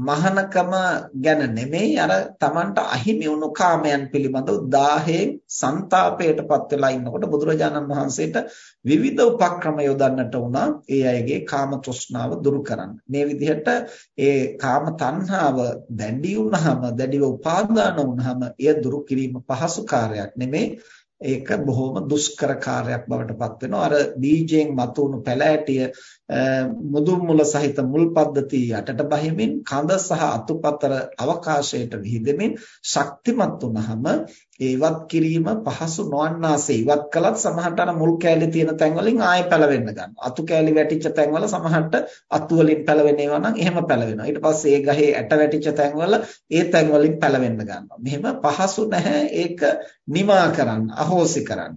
මහානකම ගැන නෙමෙයි අර Tamanට අහිමි වුණු කාමයන් පිළිබඳව දාහයෙන් ਸੰతాපයටපත් වෙලා ඉන්නකොට බුදුරජාණන් වහන්සේට විවිධ උපක්‍රම යොදන්නට වුණා ඒ අයගේ කාම තෘෂ්ණාව දුරු කරන්න. මේ විදිහට ඒ කාම තණ්හාව දැඩි වුණාම දැඩිව උපාදාන වුණාම එය දුරු කිරීම පහසු කාර්යයක් නෙමෙයි ඒක බොහොම දුෂ්කර කාර්යයක් බවට පත් වෙනවා. අර බීජයෙන් මතුවුණු පැලෑටිය මුදුන් මුල සහිත මුල් පද්ධතිය යටට බහිමින් කඳ සහ අතුපතර අවකාශයට විහිදෙමින් ශක්තිමත් වුනහම ඒවත් කිරීම පහසු නොවන්නාසේ ඉවත් කළත් සමහරට අර මුල් කෑලි තියෙන තැන් වලින් ආයෙ පැලවෙන්න ගන්නවා. අතු කෑලි වැටිච්ච තැන් වල සමහරට අතු වලින් පැලවෙන ඒවා නම් එහෙම පැලවෙනවා. ඊට පස්සේ ඒ ගහේ ඇට වැටිච්ච තැන් වල ඒ තැන් වලින් පැලවෙන්න ගන්නවා. මෙහෙම පහසු නැහැ ඒක නිමා කරන්න, අහෝසි කරන්න.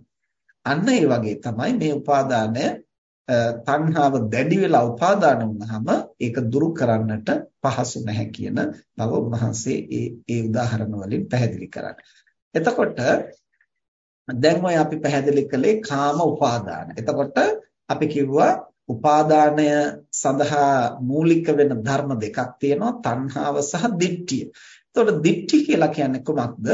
අන්න ඒ වගේ තමයි මේ උපාදානය තණ්හාව දැඩි වෙලා උපාදාන වුනහම ඒක දුරු කරන්නට පහසු නැහැ කියන බව උන්වහන්සේ ඒ ඒ උදාහරණ වලින් පැහැදිලි කරන්නේ. එතකොට දැන් ඔය අපි පැහැදිලි කළේ කාම උපාදාන. එතකොට අපි කිව්වා උපාදානය සඳහා මූලික වෙන ධර්ම දෙකක් තියෙනවා තණ්හාව සහ දිට්ඨිය. එතකොට දිට්ඨි කියලා කියන්නේ කොහොමද?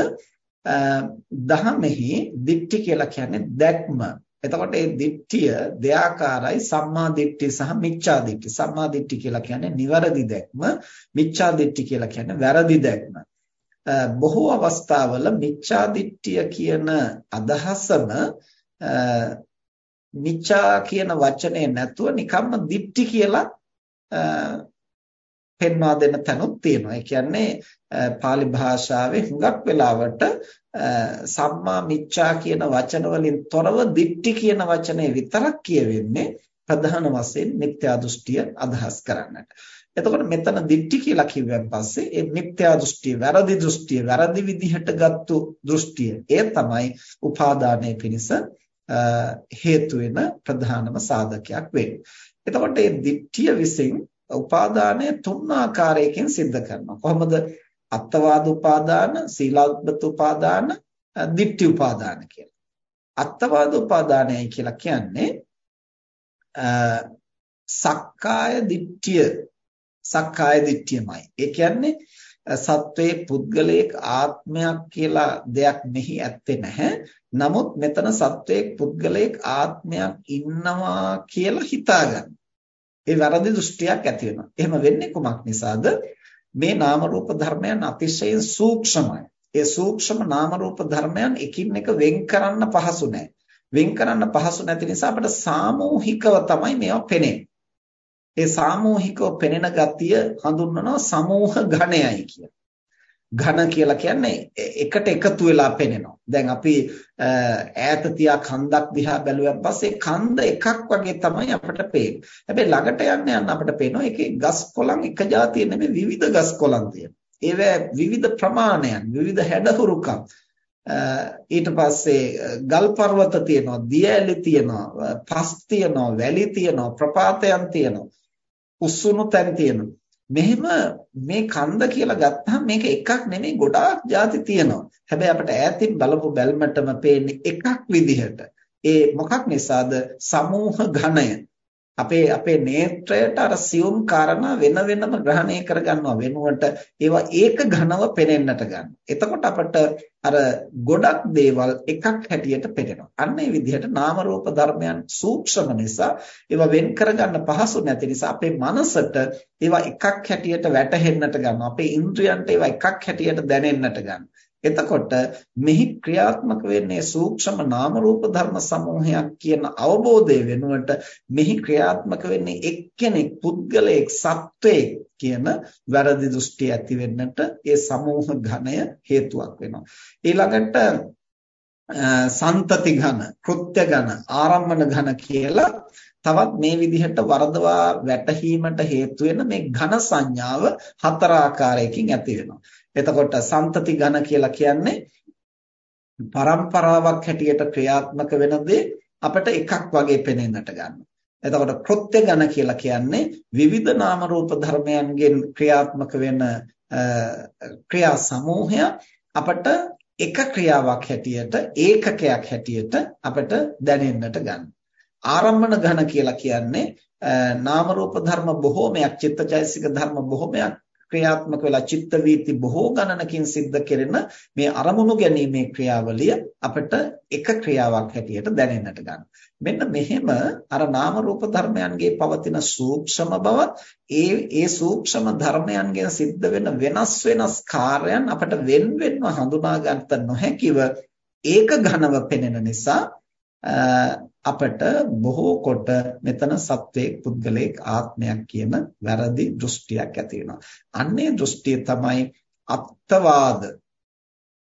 දහමෙහි දිට්ඨි කියලා කියන්නේ දැක්ම එතකොට මේ දිට්ඨිය දෙආකාරයි සම්මා දිට්ඨිය සහ මිච්ඡා දිට්ඨිය. සම්මා දිට්ඨිය කියලා කියන්නේ නිවැරදි දැක්ම, මිච්ඡා දිට්ඨිය කියලා කියන්නේ වැරදි දැක්ම. බොහෝ අවස්ථාවල මිච්ඡා දිට්ඨිය කියන අදහසම මිච්ඡා කියන වචනේ නැතුව නිකම්ම දිට්ඨි කියලා පෙන්වා දෙන්න තැනුත් තියෙනවා. ඒ කියන්නේ pāli භාෂාවේ හුඟක් වෙලාවට සම්මා මිච්ඡා කියන වචන වලින් තොරව දිට්ඨි කියන වචනේ විතරක් කියවෙන්නේ ප්‍රධාන වශයෙන් මිත්‍යා දෘෂ්ටිය අදහස් කරන්නට. එතකොට මෙතන දිට්ඨි කියලා කිව්වන් පස්සේ ඒ මිත්‍යා දෘෂ්ටිය, වැරදි දෘෂ්ටිය, වැරදි විදිහට ගත්තු දෘෂ්ටිය. ඒ තමයි උපාදානයේ පිණිස හේතු වෙන ප්‍රධානම සාධකයක් වෙන්නේ. එතකොට මේ දිට්ඨිය විසින් උපාදානය තුන් ආකාරයකින් සිද්ධ කරනවා. කොහොමද? අත්වාද උපාදාන, සීලබ්බත උපාදාන, දිට්ඨි උපාදාන කියලා. අත්වාද උපාදානයයි කියලා කියන්නේ සක්කාය දිට්ඨිය සක්කාය දිට්ඨියමයි. ඒ කියන්නේ සත්වයේ පුද්ගලයක ආත්මයක් කියලා දෙයක් මෙහි ඇත්තේ නැහැ. නමුත් මෙතන සත්වයේ පුද්ගලයක ආත්මයක් ඉන්නවා කියලා හිතාගන්න. ඒ වැරදි දෘෂ්ටියක් ඇති වෙනවා. එහෙම වෙන්නේ කුමක් නිසාද? මේ නාම රූප ධර්මයන් අතිශයින් සූක්ෂමයි. ඒ සූක්ෂම නාම රූප ධර්මයන් එකින් එක වෙන් කරන්න පහසු නැහැ. වෙන් කරන්න පහසු නැති නිසා අපිට සාමූහිකව තමයි මේවා පෙනෙන්නේ. ඒ සාමූහිකව පෙනෙන ගතිය හඳුන්වනවා සමූහ ඝණයයි කියලා. ඝන කියලා කියන්නේ එකට එකතු වෙලා පෙනෙනවා. දැන් අපි ඈත තියා කන්දක් දිහා බැලුවන් පස්සේ කන්ද එකක් වගේ තමයි අපිට පේන්නේ. හැබැයි ළඟට යන්න යන්න අපිට පේනවා ඒකේ ගස් කොළන් එක જાතිය නෙමෙයි විවිධ ගස් කොළන් තියෙනවා. ඒවැ විවිධ ප්‍රමාණයන්, විවිධ හැඩහුරුකම් ඊට පස්සේ ගල් පර්වත තියෙනවා, දිය ඇලි තියෙනවා, පස් තියෙනවා, වැලි තියෙනවා, ප්‍රපාතයන් තියෙනවා. උස්සුණු තැන් තියෙනවා. මෙහෙම මේ කන්ද කියලා ගත්තාම මේක එකක් නෙමෙයි ගොඩාක් ಜಾති තියෙනවා. හැබැයි අපිට ඈතින් බලපු බැල්මටම පේන්නේ එකක් විදිහට. ඒ මොකක් නිසාද? සමූහ ඝණය. අපේ අපේ නේත්‍රයට අර සියුම් කාරණා වෙන වෙනම ග්‍රහණය කරගන්නවා වෙනුවට ඒවා ඒක ඝනව පෙනෙන්නට ගන්න. එතකොට අපට අර ගොඩක් දේවල් එකක් හැටියට පෙනෙනවා. අන්න ඒ විදිහට නාම රූප ධර්මයන් සූක්ෂම නිසා ඒවා වෙන් කරගන්න පහසු නැති නිසා අපේ මනසට ඒවා එකක් හැටියට වැටහෙන්නට ගන්නවා. අපේ ඉන්ද්‍රියන්ට ඒවා එකක් හැටියට දැනෙන්නට ගන්නවා. එතකොට මෙහි ක්‍රියාත්මක වෙන්නේ සූක්ෂම නාම රූප ධර්ම සමූහයක් කියන අවබෝධය වෙනුවට මෙහි ක්‍රියාත්මක වෙන්නේ එක්කෙනෙක් පුද්ගලයෙක් සත්වයෙක් කියන වැරදි දෘෂ්ටි ඇති වෙන්නට ඒ සමූහ ඝණය හේතුවක් වෙනවා. ඊළඟට සන්තති ඝන කෘත්‍ය ඝන ආරම්මන ඝන කියලා තවත් මේ විදිහට වරදවා වැටහීමට හේතු වෙන මේ ඝන සංඥාව හතර ආකාරයකින් ඇති වෙනවා. එතකොට සන්තති ඝන කියලා කියන්නේ પરම්පරාවක් හැටියට ක්‍රියාත්මක වෙන දේ අපිට එකක් වගේ පෙනෙන්නට ගන්නවා. එතකොට කෘත්‍ය ඝන කියලා කියන්නේ විවිධ නාම රූප ධර්මයන්ගෙන් ක්‍රියාත්මක වෙන ක්‍රියා සමූහය අපට එක ක්‍රියාවක් හැටියට ඒකකයක් හැටියට අපට දැනෙන්නට ගන්න. ආරම්මන ඝන කියලා කියන්නේ නාම රූප ධර්ම බොහෝමයක් චිත්තචෛසික ධර්ම බොහෝමයක් ක්‍රියාත්මක වෙලා චිත්ත වීති බොහෝ ගණනකින් සිද්ධ කෙරෙන මේ අරමුණු ගැනීමේ ක්‍රියාවලිය අපිට එක ක්‍රියාවක් හැටියට දැනෙන්නට ගන්න. මෙන්න මෙහෙම අර නාම රූප ධර්මයන්ගේ පවතින සූක්ෂම බවත් ඒ ඒ සූක්ෂම ධර්මයන්ගෙන් සිද්ධ වෙන වෙනස් වෙනස් කාර්යයන් අපිට වෙන් වෙන්ව හඳුනා ගන්නට නොහැකිව ඒක ඝනව පෙනෙන නිසා අපට බොහෝ කොට මෙතන සත්වයේ පුද්ගලයක ආත්මයක් කියන වැරදි දෘෂ්ටියක් ඇති වෙනවා. අන්නේ දෘෂ්ටිය තමයි අත්වාද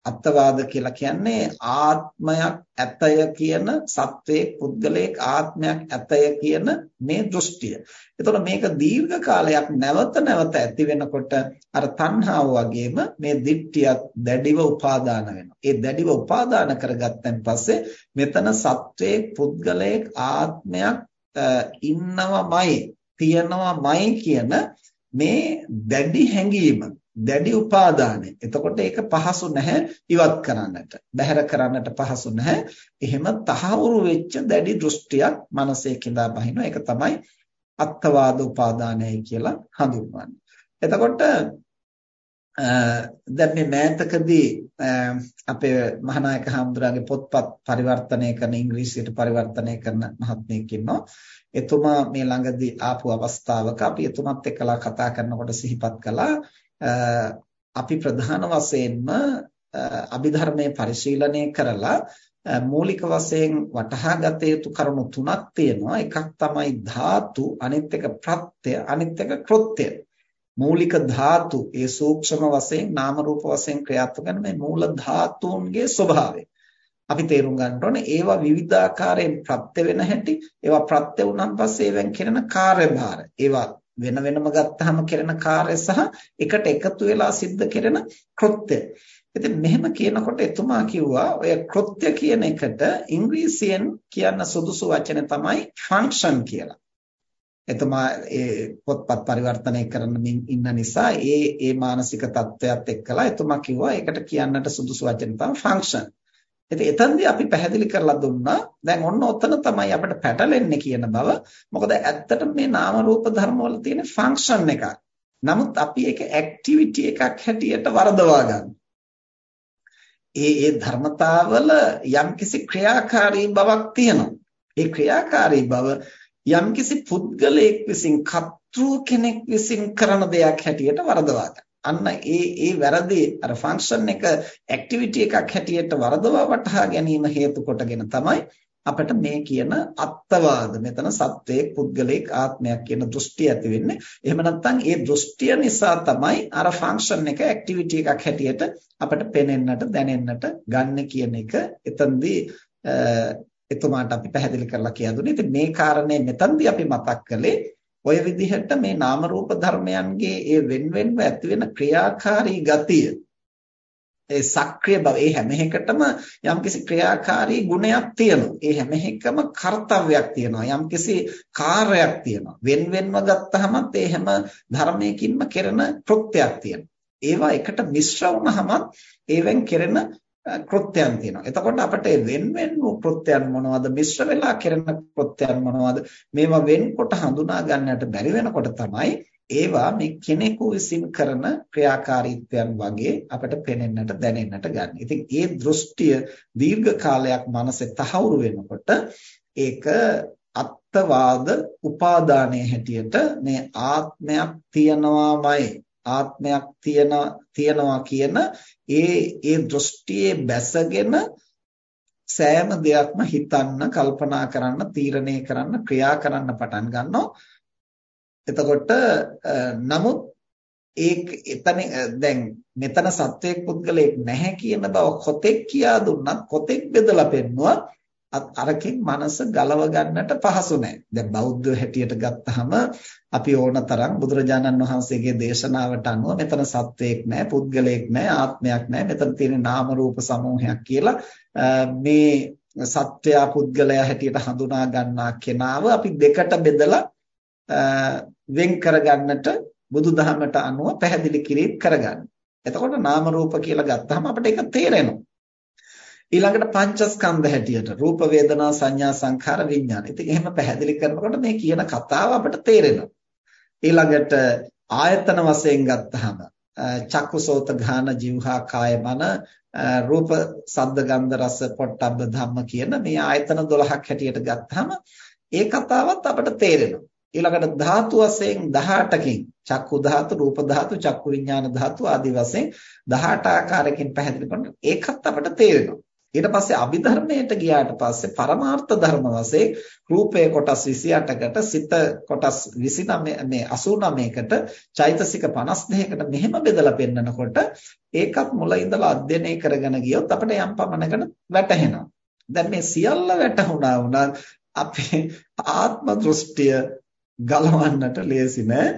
අත්වාද කියලා කියන්නේ ආත්මයක් ඇතය කියන සත්වයේ පුද්ගලයක ආත්මයක් ඇතය කියන මේ දෘෂ්ටිය. එතකොට මේක දීර්ඝ කාලයක් නැවත නැවත ඇති වෙනකොට අර තණ්හාව වගේම මේ දිට්ඨියත් දැඩිව උපාදාන වෙනවා. ඒ දැඩිව උපාදාන කරගත්තන් පස්සේ මෙතන සත්වයේ පුද්ගලයක ආත්මයක් ඉන්නවමයි තියනවමයි කියන මේ දැඩි හැඟීම දැඩි උපාදානය. එතකොට ඒක පහසු නැහැ ඉවත් කරන්නට. බැහැර කරන්නට පහසු නැහැ. එහෙම තහවුරු වෙච්ච දැඩි දෘෂ්ටියක් මනසේ කිඳා බහිනවා. ඒක තමයි අත්වාද උපාදානයයි කියලා හඳුන්වන්නේ. එතකොට දැන් මේ මෑතකදී අපේ මහානායක හඳුරාගේ පොත්පත් පරිවර්තනය කරන ඉංග්‍රීසියට පරිවර්තනය කරන මහත්මයෙක් ඉන්නවා. එතුමා මේ ළඟදී ආපු අවස්ථාවක අපි එතුමත් එක්කලා කතා කරනකොට සිහිපත් කළා අපි ප්‍රධාන වශයෙන්ම අභිධර්මයේ පරිශීලනය කරලා මූලික වශයෙන් වටහා ගත යුතු කරුණු තුනක් තියෙනවා. එකක් තමයි ධාතු අනිත් එක ප්‍රත්‍ය අනිත් එක කෘත්‍ය. මූලික ධාතු ඒ සූක්ෂම වශයෙන් නාම රූප වශයෙන් ක්‍රියාත්මක වෙන මේ මූල ධාතුන්ගේ ස්වභාවය. අපි තේරුම් ගන්න ඕනේ ඒවා විවිධාකාරයෙන් ප්‍රත්‍ය වෙන හැටි ඒවා ප්‍රත්‍ය වුණාන් පස්සේ ඒවෙන් කෙරෙන කාර්යභාර ඒවා වෙන වෙනම ගත්තාම කෙරෙන කාර්ය සහ එකට එකතු වෙලා සිද්ධ කෙරෙන කෘත්‍ය. ඉතින් මෙහෙම කියනකොට එතුමා කිව්වා ඔය කෘත්‍ය කියන එකට ඉංග්‍රීසියෙන් කියන්න සුදුසු වචනේ තමයි ෆන්ක්ෂන් කියලා. එතුමා ඒ පොත්පත් පරිවර්තනය කරමින් ඉන්න නිසා ඒ ඒ මානසික தත්වයක් එක්කලා එතුමා කිව්වා ඒකට කියන්නට සුදුසු වචන තමයි ෆන්ක්ෂන්. ඉතින් එතනදී අපි පැහැදිලි කරලා දුන්නා දැන් ඔන්න ඔතන තමයි අපිට පැටලෙන්නේ කියන බව. මොකද ඇත්තටම මේ නාම රූප ධර්ම වල තියෙන ෆන්ක්ෂන් එකක්. නමුත් අපි ඒක ඇක්ටිවිටි එකක් හැටියට වරදවා ගන්නවා. ඒ ඒ ධර්මතාවල යම්කිසි ක්‍රියාකාරී බවක් තියෙනවා. ඒ ක්‍රියාකාරී බව යම්කිසි පුද්ගලයෙක් විසින් කර්තෘ කෙනෙක් විසින් කරන දෙයක් හැටියට වරදවා අන්න ඒ ඒ වැරදි අර ෆන්ක්ෂන් එක ඇක්ටිවිටි එකක් හැටියට වරදවා වටහා ගැනීම හේතු කොටගෙන තමයි අපිට මේ කියන අත්වාද මෙතන සත්වයේ පුද්ගලික ආත්මයක් කියන දෘෂ්ටි ඇති වෙන්නේ. එහෙම නැත්නම් ඒ දෘෂ්ටිය නිසා තමයි අර ෆන්ක්ෂන් එක ඇක්ටිවිටි එකක් හැටියට අපිට පේනෙන්නට දැනෙන්නට ගන්න කියන එක එතනදී එතුමාට අපි පැහැදිලි කරලා කියලා දුන්නේ. ඉතින් මේ කාරණේ මෙතනදී අපි මතක් කළේ ඔය විදිහට මේ නාම රූප ධර්මයන්ගේ ඒ වෙන්වෙන්ව ඇති වෙන ක්‍රියාකාරී ගතිය ඒ සක්‍රිය බව ඒ හැම එකටම යම්කිසි ක්‍රියාකාරී ගුණයක් තියෙනවා. ඒ හැම එකම කාර්යයක් තියෙනවා. යම්කිසි කාර්යයක් තියෙනවා. වෙන වෙනම ගත්තහමත් ඒ හැම ධර්මයකින්ම කෙරෙන කෘත්‍යයක් තියෙනවා. ඒවා එකට මිශ්‍ර වුණහම ඒවෙන් කෙරෙන කෘත්‍යයන් තියෙනවා. එතකොට අපිට වෙන වෙන කෘත්‍යයන් මොනවද මිශ්‍ර වෙලා කෙරෙන කෘත්‍යයන් මොනවද මේවා වෙන්කොට හඳුනා ගන්නට බැරි වෙනකොට තමයි ඒවා මේ කෙනෙකු විසින් කරන ක්‍රියාකාරීත්වයන් වගේ අපිට පේනෙන්නට දැනෙන්නට ගන්න. ඉතින් ඒ දෘෂ්ටිය දීර්ඝ කාලයක් මනසේ තහවුරු වෙනකොට ඒක අත්වාද උපාදානයේ හැටියට මේ ආත්මයක් තියනවාමයි ආත්මයක් තියන තියනවා කියන ඒ ඒ දෘෂ්ටියේ බැසගෙන සෑම දෙයක්ම හිතන්න කල්පනා කරන්න තීරණය කරන්න ක්‍රියා කරන්න පටන් ගන්නවා. එතකොට නමුත් ඒ එතන දැන් මෙතන සත්වයක් පුද්ගලයෙක් නැහැ කියන බව කොතෙක් කියා දුන්නත් කොතෙක් බෙදලා පෙන්නුවා අරකින් මනස ගලව ගන්නට පහසු නැහැ. දැන් බෞද්ධ හැටියට ගත්තහම අපි ඕනතරම් බුදුරජාණන් වහන්සේගේ දේශනාවට අනුව මෙතන සත්වයක් නැහැ, පුද්ගලයෙක් නැහැ, ආත්මයක් නැහැ. මෙතන තියෙන නාම රූප සමූහයක් කියලා මේ සත්වයා පුද්ගලයා හැටියට හඳුනා ගන්නා කෙනාව අපි දෙකට බෙදලා වෙන් කරගන්නට බුදුදහමට අනුව පැහැදිලි කිරීම කරගන්න. එතකොට නාම රූප කියලා ගත්තාම අපිට ඒක තේරෙනවා. ඊළඟට පංචස්කන්ධ හැටියට රූප වේදනා සංඥා සංඛාර විඥාන. ඉතින් එහෙම පැහැදිලි කරනකොට මේ කියන කතාව අපිට තේරෙනවා. ඊළඟට ආයතන වශයෙන් ගත්තාම චක්කුසෝත ඝාන જીවහා කාය මන රූප සද්ද ගන්ධ රස පොට්ටබ්බ ධම්ම කියන මේ ආයතන 12ක් හැටියට ගත්තාම ඒ කතාවත් අපිට තේරෙනවා. ඊළඟට ධාතු වශයෙන් 18කින් චක්කු ධාතු, රූප ධාතු, චක්කු විඥාන ධාතු ආදී වශයෙන් 18 ආකාරයකින් පැහැදිලි කරනකොට ඒකත් අපිට තේරෙනවා. ඊට පස්සේ අභිධර්මයට ගියාට පස්සේ පරමාර්ථ ධර්ම වශයෙන් රූපය කොටස් 28කට සිත කොටස් 29 මේ 89කට චෛතසික 52කට මෙහෙම බෙදලා පෙන්නකොට ඒකත් මුල ඉඳලා අධ්‍යයනය කරගෙන ගියොත් අපිට යම් පමණකට වැටහෙනවා. දැන් මේ සියල්ල වැටහුණා වුණා අපේ ආත්ම දෘෂ්ටිය ගලවන්නට ලේසි නෑ.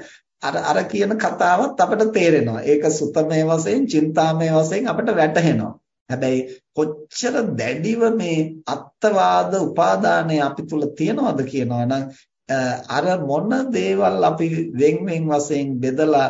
අර අර කියන කතාවත් අපිට තේරෙනවා. ඒක සුතමේ වශයෙන්, චින්තාමේ වශයෙන් අපිට වැටහෙනවා. හැබැයි කොච්චර දැඩිව මේ අත්වාද උපාදානය අපි තුල තියනවද කියනවා නම් අර මොන දේවල් අපි වෙන් වෙන් වශයෙන් බෙදලා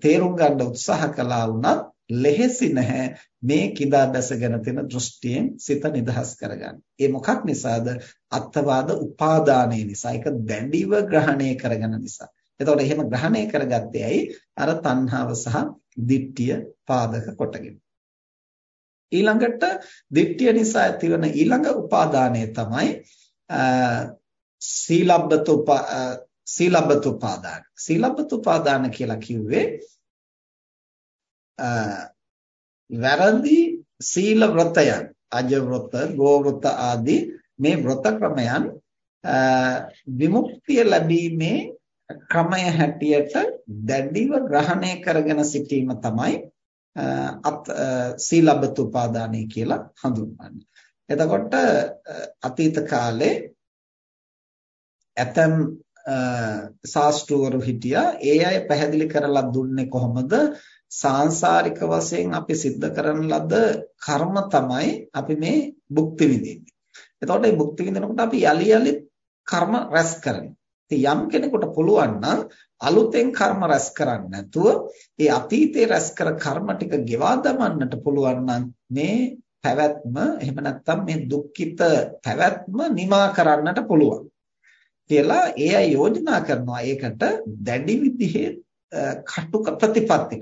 තේරුම් ගන්න උත්සාහ කළා වුණත් ලෙහෙසි නැහැ මේ කිඳා බැසගෙන තියෙන දෘෂ්ටියෙන් සිත නිදහස් කරගන්න. ඒ මොකක් නිසාද? අත්වාද උපාදානයේ නිසා. ඒක දැඩිව ග්‍රහණය කරගන්න නිසා. එතකොට එහෙම ග්‍රහණය කරගත්තේ ඇයි? අර තණ්හාව සහ දිට්ඨිය පාදක කොටගෙන. ඊළඟට දිට්ඨිය නිසා ඇතිවන ඊළඟ උපාදානය තමයි සීලබ්බත සීලබ්බත උපාදාන. සීලබ්බත උපාදාන කියලා කිව්වේ වැරදි සීල වෘතයන් අජ වෘත, ගෝ වෘත ආදී මේ වෘත ක්‍රමයන් විමුක්තිය ලැබීමේ ක්‍රමය හැටියට දැඩිව ග්‍රහණය කරගෙන සිටීම තමයි අත් සීලබ්බත උපාදානයි කියලා හඳුන්වන්නේ. එතකොට අතීත කාලේ ඇතම් ශාස්ත්‍රවරු හිටියා ඒ අය පැහැදිලි කරලා දුන්නේ කොහොමද සාංශාරික වශයෙන් අපි සිද්ධ කරන ලද කර්ම තමයි අපි මේ භුක්ති විඳින්නේ. එතකොට මේ භුක්ති විඳිනකොට අපි යලි යලි කර්ම රැස් කරනවා. ඉතින් යම් කෙනෙකුට පුළුවන් නම් අලුතෙන් කර්ම රැස් කරන්නේ නැතුව ඒ අතීතේ රැස් කර කර්ම ටික ගෙවා දමන්නට පුළුවන් නම් මේ පැවැත්ම එහෙම නැත්නම් මේ දුක්ඛිත පැවැත්ම නිමා කරන්නට පුළුවන්. කියලා ඒ අය යෝජනා කරනවා. ඒකට දැඩි විදිහේ කටුක ප්‍රතිපත්ති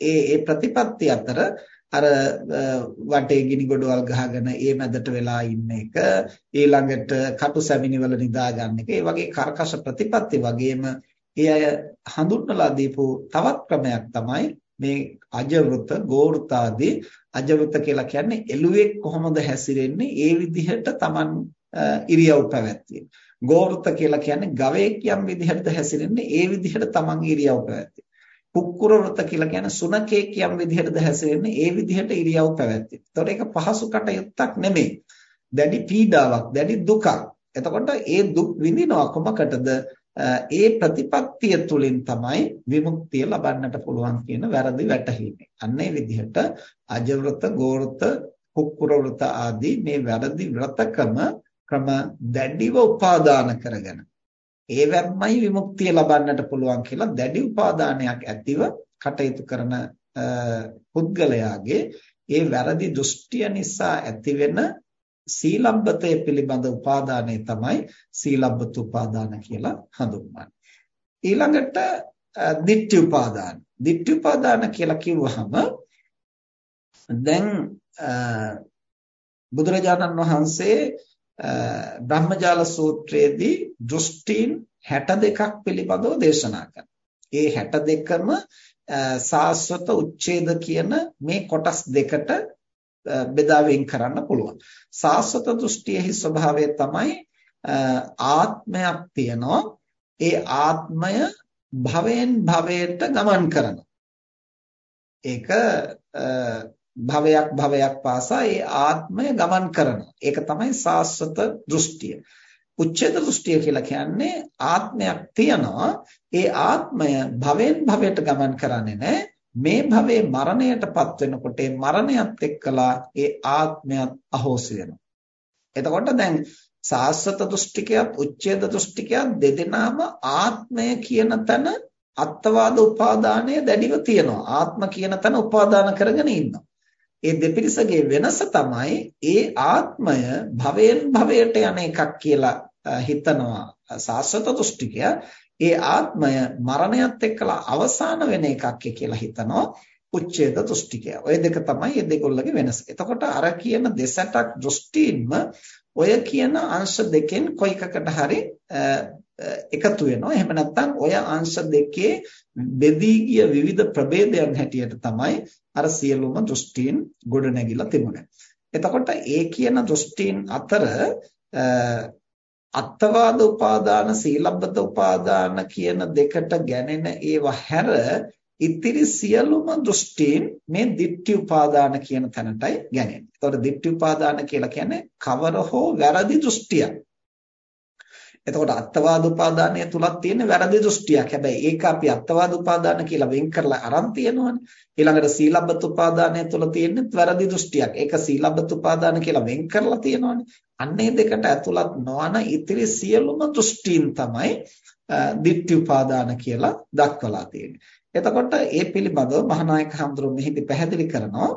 ඒ ඒ ප්‍රතිපත්ති අතර අර වටේ ගිනි ගොඩවල් ගහගෙන ඒ මැදට වෙලා ඉන්න එක ඊළඟට කටු සැමිනිවල නිදා ගන්න එක ඒ වගේ කර්කශ ප්‍රතිපත්ති වගේම ඒ අය හඳුන්වලා දීපු තවත් ක්‍රමයක් තමයි මේ අජවෘත ගෝෘත ආදී අජවෘත කියලා කියන්නේ එළුවෙක් කොහොමද හැසිරෙන්නේ? ඒ විදිහට Taman ඉරියව් පැවැත්වීම ගෝෘත කියලා කියන්නේ ගවයෙක් යම් විදිහටද හැසිරෙන්නේ? ඒ විදිහට Taman ඉරියව් පැවැත්වීම කුක්කුර වෘත කියලා කියන්නේ සුනකෙක් යම් විදිහටද හැසිරෙන්නේ ඒ විදිහට ඉරියව් පැවැත්වීම. ඒතකොට ඒක පහසු කටයුත්තක් නෙමෙයි. දැඩි පීඩාවක්, දැඩි දුකක්. එතකොට ඒ දුක් විඳිනවා කොමකටද? ඒ ප්‍රතිපත්තිය තුළින් තමයි විමුක්තිය ලබන්නට පුළුවන් කියන වැරදි වැටහීමෙන්. අන්න ඒ විදිහට අජවෘත, ගෝවෘත, කුක්කුර වෘත ආදී මේ වැරදි වෘතකම ක්‍රම දැඩිව උපාදාන කරගෙන ඒවැම්මයි විමුක්තිය ලබන්නට පුළුවන් කියලා දැඩි උපාදානයක් ඇතිව කටයුතු කරන පුද්ගලයාගේ ඒ වැරදි දෘෂ්ටිය නිසා ඇතිවෙන සීලබ්බතය පිළිබඳ උපාදානය තමයි සීලබ්බත උපාදාන කියලා හඳුන්වන්නේ. ඊළඟට ditthi උපාදාන. ditthi උපාදාන කියලා කිව්වහම දැන් බුදුරජාණන් වහන්සේ බ්‍රහ්මජාල සූත්‍රයේදී දෘෂ්ටීන් 62ක් පිළිබඳව දේශනා කරනවා. ඒ 62ම සාස්වත උච්ඡේද කියන මේ කොටස් දෙකට බෙදා වෙන් කරන්න පුළුවන්. සාස්වත දෘෂ්ටියෙහි ස්වභාවය තමයි ආත්මයක් තියනවා. ඒ ආත්මය භවෙන් භවයට ගමන් කරනවා. ඒක භවයක් භවයක් පාසා ඒ ආත්මය ගමන් කරනවා. ඒක තමයි සාස්වත දෘෂ්ටිය. උච්ඡේද දෘෂ්ටිය කියලා කියන්නේ ආත්මයක් තියනවා. ඒ ආත්මය භවෙන් භවයට ගමන් කරන්නේ නැහැ. මේ භවයේ මරණයටපත් වෙනකොට ඒ මරණයත් එක්කලා ඒ ආත්මයත් අහෝසි වෙනවා. එතකොට දැන් සාස්වත දෘෂ්ටිකයත් උච්ඡේද දෘෂ්ටිකයත් දෙදෙනාම ආත්මය කියන තැන අත්වාද උපාදානය දැඩිව තියෙනවා. ආත්ම කියන තැන උපාදාන කරගෙන ඉන්නවා. ඒ දෙපිරිසගේ වෙනස තමයි ඒ ආත්මය භවයෙන් භවයට යන එකක් කියලා හිතනවා සාස්වත දෘෂ්ටිකය. ඒ ආත්මය මරණයත් එක්කලා අවසාන වෙන එකක් කියලා හිතනවා උච්ඡේද දෘෂ්ටිකය. ওই දෙක තමයි මේ දෙකොල්ලගේ වෙනස. එතකොට අර කියන දෙසටක් දෘෂ්ටීන්ම ඔය කියන අංශ දෙකෙන් කොයිකකට හරි එකතු වෙනවා. එහෙම නැත්නම් ඔය අංශ දෙකේ බෙදී ගිය විවිධ ප්‍රභේදයන් හැටියට තමයි අර සියලුම දෘෂ්ටීන් ගොඩ නැගිලා තිබුණේ. එතකොට ඒ කියන දෘෂ්ටීන් අතර අත්වාද උපාදාන සීලබ්බත උපාදාන කියන දෙකට ගැනෙන ඒවා හැර ඉතිරි සියලුම දෘෂ්ටීන් මේ ditthi උපාදාන කියන තැනටයි ගැනෙන්නේ. එතකොට ditthi උපාදාන කියලා කියන්නේ කවර හෝ වැරදි දෘෂ්ටියක්. එතකොට අත්වාද උපාදානය තුලක් තියෙන වැරදි දෘෂ්ටියක්. හැබැයි ඒක අපි අත්වාද උපාදාන කියලා වෙන් කරලා අරන් තියෙනවනේ. ඊළඟට සීලබ්බත උපාදානය තුල තියෙන වැරදි දෘෂ්ටියක්. ඒක සීලබ්බත උපාදාන කියලා වෙන් කරලා තියෙනවනේ. අන්නේ දෙකට ඇතුළත් නොවන ඉතිරි සියලුම දෘෂ්ටීන් තමයි ditthi උපාදාන කියලා දක්වලා තියෙන්නේ. එතකොට ඒ පිළිබඳව මහානායක හඳුරු මෙහිදී පැහැදිලි කරනවා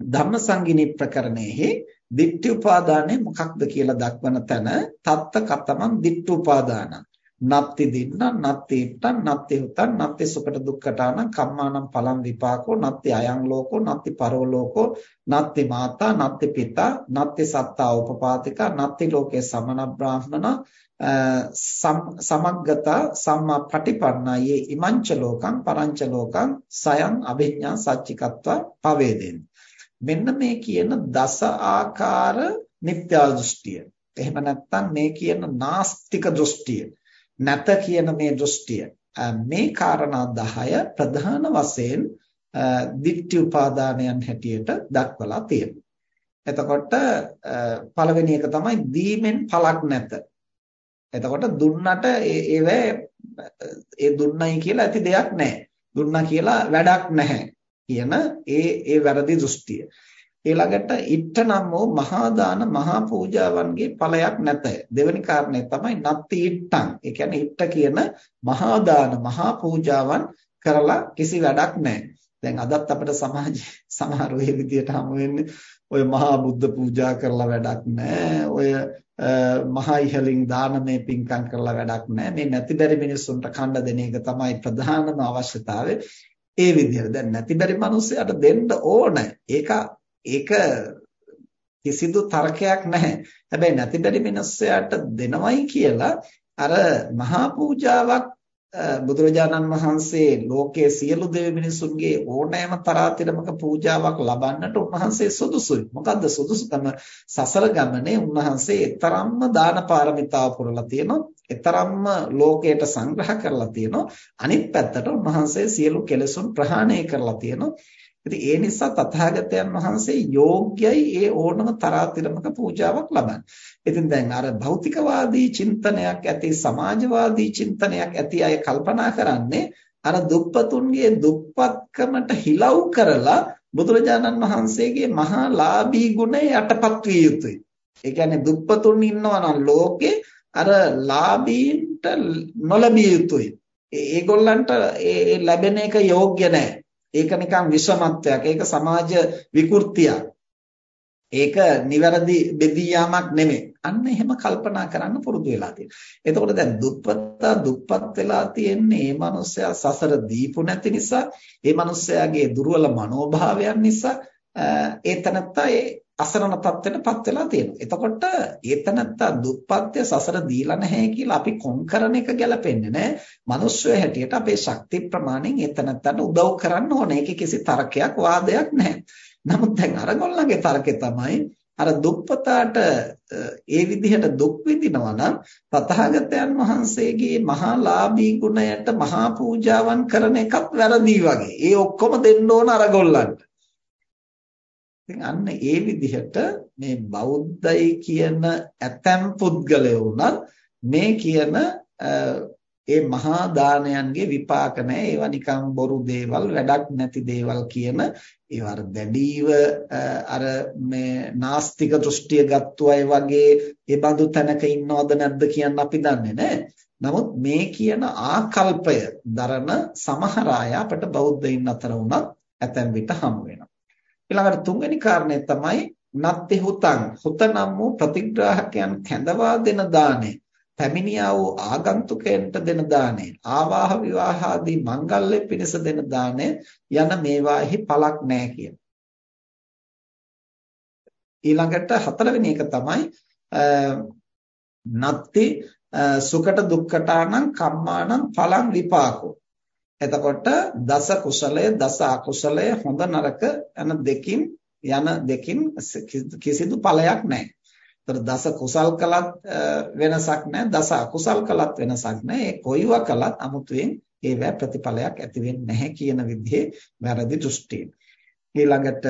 ධම්මසංගිනී ප්‍රකරණයෙහි ditthi උපාදානය මොකක්ද කියලා දක්වන තැන තත්ත කතමං ditthi උපාදාන නත්ති දින්න නත්ති ඉත්තං නත්ති උතං නත්ති සුකට දුක්ඛටාන කම්මානම් පලං විපාකෝ නත්ති අයං ලෝකෝ නත්ති පරෝ ලෝකෝ නත්ති මාතා නත්ති පිතා නත්ති සත්තා උපපාතිකා නත්ති ලෝකේ සමන බ්‍රාහ්මන සමග්ගත සම්මා පටිපන්නයේ ඉමංච ලෝකං පරංච ලෝකං සයං අභිඥා සච්චිකත්වා පවේදෙන් මෙන්න මේ කියන දස ආකාර මිත්‍යා දෘෂ්ටිය. එහෙම නැත්නම් මේ කියන නාස්තික දෘෂ්ටිය. නැත කියන මේ දෘෂ්ටිය. මේ காரணා 10 ප්‍රධාන වශයෙන් දික්ටි උපාදානයන් හැටියට දක්වලා තියෙනවා. එතකොට පළවෙනි එක තමයි දීමෙන් පළක් නැත. එතකොට දුන්නට ඒව ඒ දුන්නයි කියලා ඇති දෙයක් නැහැ. දුන්නා කියලා වැඩක් නැහැ කියන ඒ ඒ වැරදි දෘෂ්ටිය. ඊළඟට ඉට්ඨ නම් වූ මහා දාන මහා පූජාවන්ගේ ඵලයක් නැත. දෙවෙනි කාරණේ තමයි නත්ති ඉට්ඨං. ඒ කියන්නේ ඉට්ඨ කියන මහා දාන මහා පූජාවන් කරලා කිසි වැඩක් නැහැ. දැන් අදත් අපිට සමාජයේ සමහර වෙයි විදියට හමු වෙන්නේ ඔය මහා බුද්ධ පූජා කරලා වැඩක් නැහැ. ඔය මහා ඉහලින් දානමය පින්කම් කරලා වැඩක් නැහැ. මේ නැති බැරි මිනිස්සුන්ට කණ්ඩ දෙන එක තමයි ප්‍රධානම අවශ්‍යතාවය. ඒ විදිහට දැන් නැති බැරි මිනිස්සයාට දෙන්න ඕන. ඒක ඒක කිසිදු තර්කයක් නැහැ. හැබැයි නැති බැරි මිනිස්සයාට දෙනවයි කියලා අර මහා පූජාවක් බුදුරජාණන් වහන්සේ ලෝකයේ සියලු දෙවි මිනිසුන්ගේ ඕනෑම තරාතිරමක පූජාවක් ලබන්නට උන්වහන්සේ සුදුසුයි. මොකද්ද සුදුසුකම? සසර ගමනේ උන්වහන්සේ තරම්ම දාන පාරමිතාව පුරලා තියෙනවා. තරම්ම ලෝකයට සංග්‍රහ කරලා තියෙනවා. අනිත් පැත්තට උන්වහන්සේ සියලු කෙලෙසුන් ප්‍රහාණය කරලා තියෙනවා. ඉතින් ඒ නිසා තථාගතයන් වහන්සේ යෝග්‍යයි ඒ ඕනම තරාතිරමක පූජාවක් ලබන්න. ඉතින් දැන් අර භෞතිකවාදී චින්තනයක් ඇති සමාජවාදී චින්තනයක් ඇති අය කල්පනා කරන්නේ අර දුප්පතුන්ගේ දුප්පත්කමට හිලව් කරලා බුදුරජාණන් වහන්සේගේ මහා ලාභී ගුණය යටපත් විය යුතුයි. ඒ කියන්නේ දුප්පතුන් ඉන්නවා නම් ලෝකේ අර ලාභීන්ට නොලැබිය යුතුයි. ඒගොල්ලන්ට ඒ ලැබෙන එක යෝග්‍ය නැහැ. ඒක නිකන් විෂමත්වයක්. ඒක සමාජ විකෘතියක්. ඒක නිවැරදි බෙදී යාමක් නෙමෙයි. අන්න එහෙම කල්පනා කරන්න පුරුදු වෙලා තියෙනවා. එතකොට දැන් දුප්පත්තා දුප්පත් වෙලා තියෙන්නේ මේ මනුස්සයා සසර දීපු නැති නිසා, මේ මනුස්සයාගේ දුර්වල මනෝභාවයන් නිසා ඒ තනත්තා ඒ අසරණ තත්ත්වයටපත් වෙලා තියෙනවා. එතකොට ඒතනත්තා දුප්පත්ය සසර දීලා නැහැ කියලා අපි කොන් කරන එක ගැලපෙන්නේ නැහැ. මිනිස්සු හැටියට අපේ ශක්ති ප්‍රමාණයෙන් ඒතනත්තට උදව් කරන්න ඕනේ. ඒකේ කිසි තර්කයක් වාදයක් නැහැ. නමුත් දැන් අරගොල්ලන්ගේ තර්කය තමයි අර දුප්පතාට ඒ විදිහට දුක් විඳිනවා නම් තථාගතයන් වහන්සේගේ මහා ලාභී ගුණයට මහා පූජාවන් කරන එකත් වැරදි වගේ. ඒ ඔක්කොම දෙන්න ඕන අරගොල්ලන්ට. ඉතින් අන්න ඒ විදිහට මේ බෞද්ධයි කියන ඇතැම් පුද්ගලයෝ උනත් මේ කියන ඒ මහා දානයන්ගේ විපාක නැහැ ඒවා නිකන් බොරු දේවල් වැඩක් නැති දේවල් කියන ඒවා දැඩීව අර මේ නාස්තික දෘෂ්ටිය ගත්තු අය වගේ ඒ බඳු තැනක ඉන්නවද නැද්ද කියන්න අපි දන්නේ නැහැ. නමුත් මේ කියන ආකල්පය දරන සමහර අය අපට බෞද්ධයින් අතර උනත් ඇතැම් විට හමු වෙනවා. ඊළඟට තුන්වෙනි කාරණය තමයි නත්ති හුතං හුත නම් වූ ප්‍රතිග්‍රාහකයන් කැඳවා දෙන දාණය පැමිණියා වූ ආගන්තුකයන්ට දෙන දාණය ආවාහ විවාහ ආදී මංගල්‍ය පිණිස දෙන දාණය යන මේවාෙහි පළක් නැහැ කියන. ඊළඟට හතරවෙනි එක තමයි නත්ති සුකට දුක්කටානම් කම්මානම් පලං විපාකෝ. එතකොට දස කුසලය දස අකුසලය හොඳ නරක යන දෙකින් යන දෙකින් කිසිදු ඵලයක් නැහැ. ඒතර දස කුසල් කළත් වෙනසක් නැහැ දස අකුසල් කළත් වෙනසක් නැහැ. ඒ කොයිව කළත් 아무තුවෙන් ඒවැ ප්‍රතිඵලයක් ඇති වෙන්නේ නැහැ කියන විදිහේ වැරදි දෘෂ්ටිය. ඊළඟට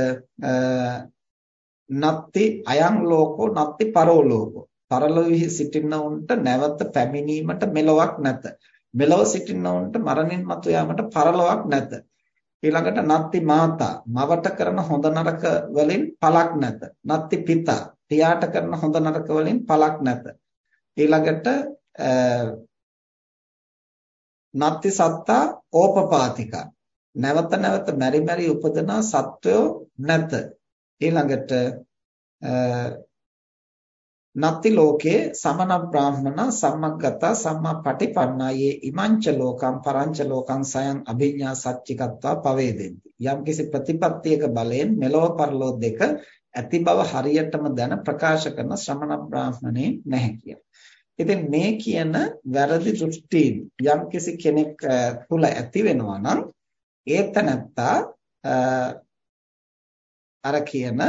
නත්ති අයං ලෝකෝ නත්ති පරෝ ලෝකෝ. පරලොවෙහි සිටින උන්ට නැවත පැමිණීමට මෙලොවක් නැත. මෙලොව සිටින්නවන්ට මරණින් මතු යාමට පරලොවක් නැත. ඊළඟට නත්ති මාතා මවට කරන හොඳ නරක වලින් පළක් නැත. නත්ති පිතා පියාට කරන හොඳ නරක වලින් පළක් නැත. ඊළඟට නත්ති සත්තා ඕපපාතික නැවත නැවත මෙරි මෙරි උපදන සත්වයෝ නැත. ඊළඟට නත්ති ලෝකේ සමන බ්‍රාහ්මන සම්මග්ගත සම්මාපටිපන්නයේ ඉමංච ලෝකම් පරංච ලෝකං සයන් අභිඤ්ඤා සච්චිකත්වා පවේදෙන්ති යම්කිසි ප්‍රතිපත්තියක බලයෙන් මෙලොව පරලොව දෙක ඇති බව හරියටම දැන ප්‍රකාශ කරන ශ්‍රමණ බ්‍රාහ්මණේ නැහැ කියන. ඉතින් මේ කියන වැරදි දෘෂ්ටි යම්කිසි කෙනෙක් තුල ඇති වෙනවා නම් ඒතනත්තා අර කියන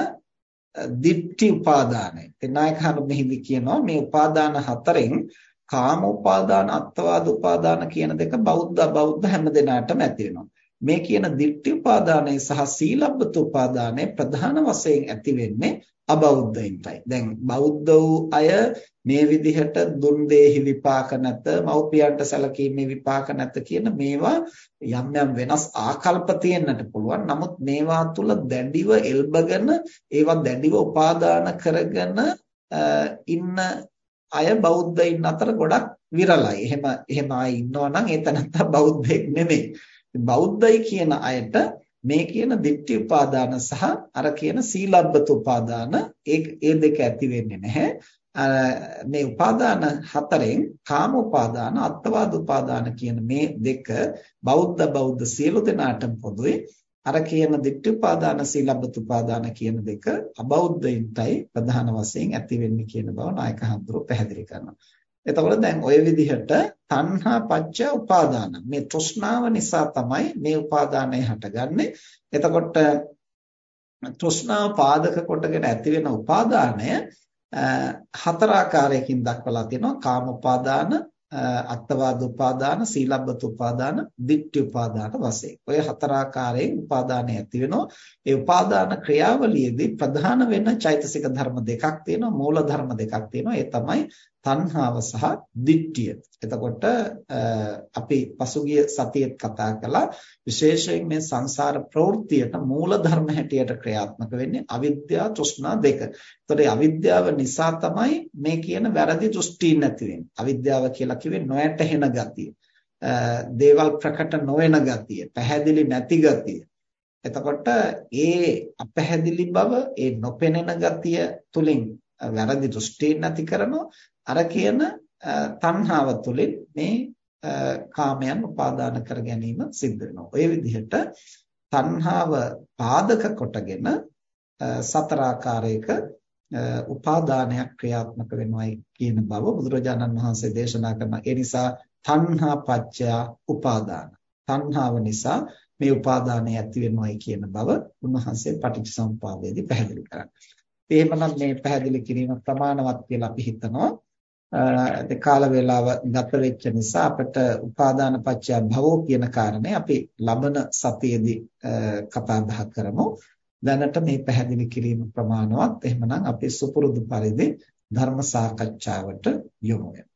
දිට්ඨි උපාදානයි. තෙනායකහරු මෙහිදී කියනවා මේ උපාදාන හතරෙන් කාම උපාදාන, අත්වාද උපාදාන කියන දෙක බෞද්ධ බෞද්ධ හැම දෙනාටම ඇති වෙනවා. මේ කියන ditthi උපාදානය සහ සීලබ්බත උපාදානය ප්‍රධාන වශයෙන් ඇති වෙන්නේ අබෞද්ධයින්ටයි. දැන් බෞද්ධ වූ අය මේ විදිහට දුන් දෙහි විපාක නැත, මව්පියන්ට සැලකීමේ විපාක නැත කියන මේවා යම් යම් වෙනස් ආකල්ප තියෙන්නට පුළුවන්. නමුත් මේවා තුල දැඩිව එල්බගෙන ඒවා දැඩිව උපාදාන කරගෙන ඉන්න අය බෞද්ධයින් අතර ගොඩක් විරලයි. එහෙම එහෙම අය ඉන්නවා නම් ඒ තනත්තා බෞද්ධයෙක් නෙමෙයි. බෞද්ධයි කියන අයට මේ කියන ditthi උපාදාන සහ අර කියන සීලබ්බත උපාදාන ඒ ඒ දෙක ඇති වෙන්නේ නැහැ. මේ උපාදාන හතරෙන් කාම උපාදාන අත්වාද උපාදාන කියන මේ දෙක බෞද්ධ බෞද්ධ සියලු දෙනාටම පොදුයි. අර කියන ditthi උපාදාන සීලබ්බත උපාදාන කියන දෙක අබෞද්ධයින්ටයි ප්‍රධාන වශයෙන් ඇති වෙන්නේ කියන බව නායක හඳුරු පැහැදිලි කරනවා. එතකොට දැන් ওই විදිහට තණ්හා පච්චය උපාදාන මේ තෘෂ්ණාව නිසා තමයි මේ උපාදානය හටගන්නේ. එතකොට තෘෂ්ණාව පාදක කොටගෙන ඇති වෙන උපාදානය හතර ආකාරයකින් දක්වලා තියෙනවා. කාම උපාදාන, අත්වාද උපාදාන, සීලබ්බත උපාදාන, ditthi උපාදාන වශයෙන්. ඔය හතර ආකාරයෙන් උපාදානය ඇති වෙනවා. ඒ උපාදාන ක්‍රියාවලියේදී ප්‍රධාන වෙන චෛතසික ධර්ම දෙකක් තියෙනවා, මූල ධර්ම දෙකක් තියෙනවා. ඒ තමයි තණ්හාව සහ දිට්ඨිය. එතකොට අපි පසුගිය සතියේත් කතා කළා විශේෂයෙන් මේ සංසාර ප්‍රවෘත්තියට මූල ධර්ම හැටියට ක්‍රියාත්මක වෙන්නේ අවිද්‍යාව තෘෂ්ණා දෙක. එතකොට අවිද්‍යාව නිසා තමයි මේ කියන වැරදි දෘෂ්ටි නැති වෙන්නේ. අවිද්‍යාව කියලා කිව්වේ නොයැටහෙන ගතිය. දේවල් ප්‍රකට නොවන ගතිය, පැහැදිලි නැති ගතිය. එතකොට ඒ අපැහැදිලි බව, ඒ නොපෙනෙන ගතිය තුලින් වැරදි දෘෂ්ටි නැති කරනවා අර කියන තණ්හාව තුළින් මේ කාමයන් උපාදාන කර ගැනීම සිද්ධ වෙනවා. ඔය විදිහට තණ්හාව පාදක කොටගෙන සතර ආකාරයක උපාදානයක් ක්‍රියාත්මක වෙනවයි කියන බව බුදුරජාණන් වහන්සේ දේශනා කරන ඒ නිසා තණ්හා පච්චය උපාදාන. තණ්හාව නිසා මේ උපාදානය ඇති වෙනවයි කියන බව උන්වහන්සේ පටිච්චසමුපාදයේදී පැහැදිලි කරන්නේ. එහෙමනම් මේ පැහැදිලි කිරීම ප්‍රමාණවත් කියලා අපි හිතනවා. ඒ කාල වේලාව ගත වෙච්ච නිසා අපිට උපාදාන පත්‍ය භවෝ කියන කාරණේ අපි ලබන සතියේදී කතා බහ කරමු. දැනට මේ පැහැදිලි කිරීම ප්‍රමාණවත්. එහෙමනම් අපි සුපුරුදු පරිදි ධර්ම සාකච්ඡාවට යොමු වෙමු.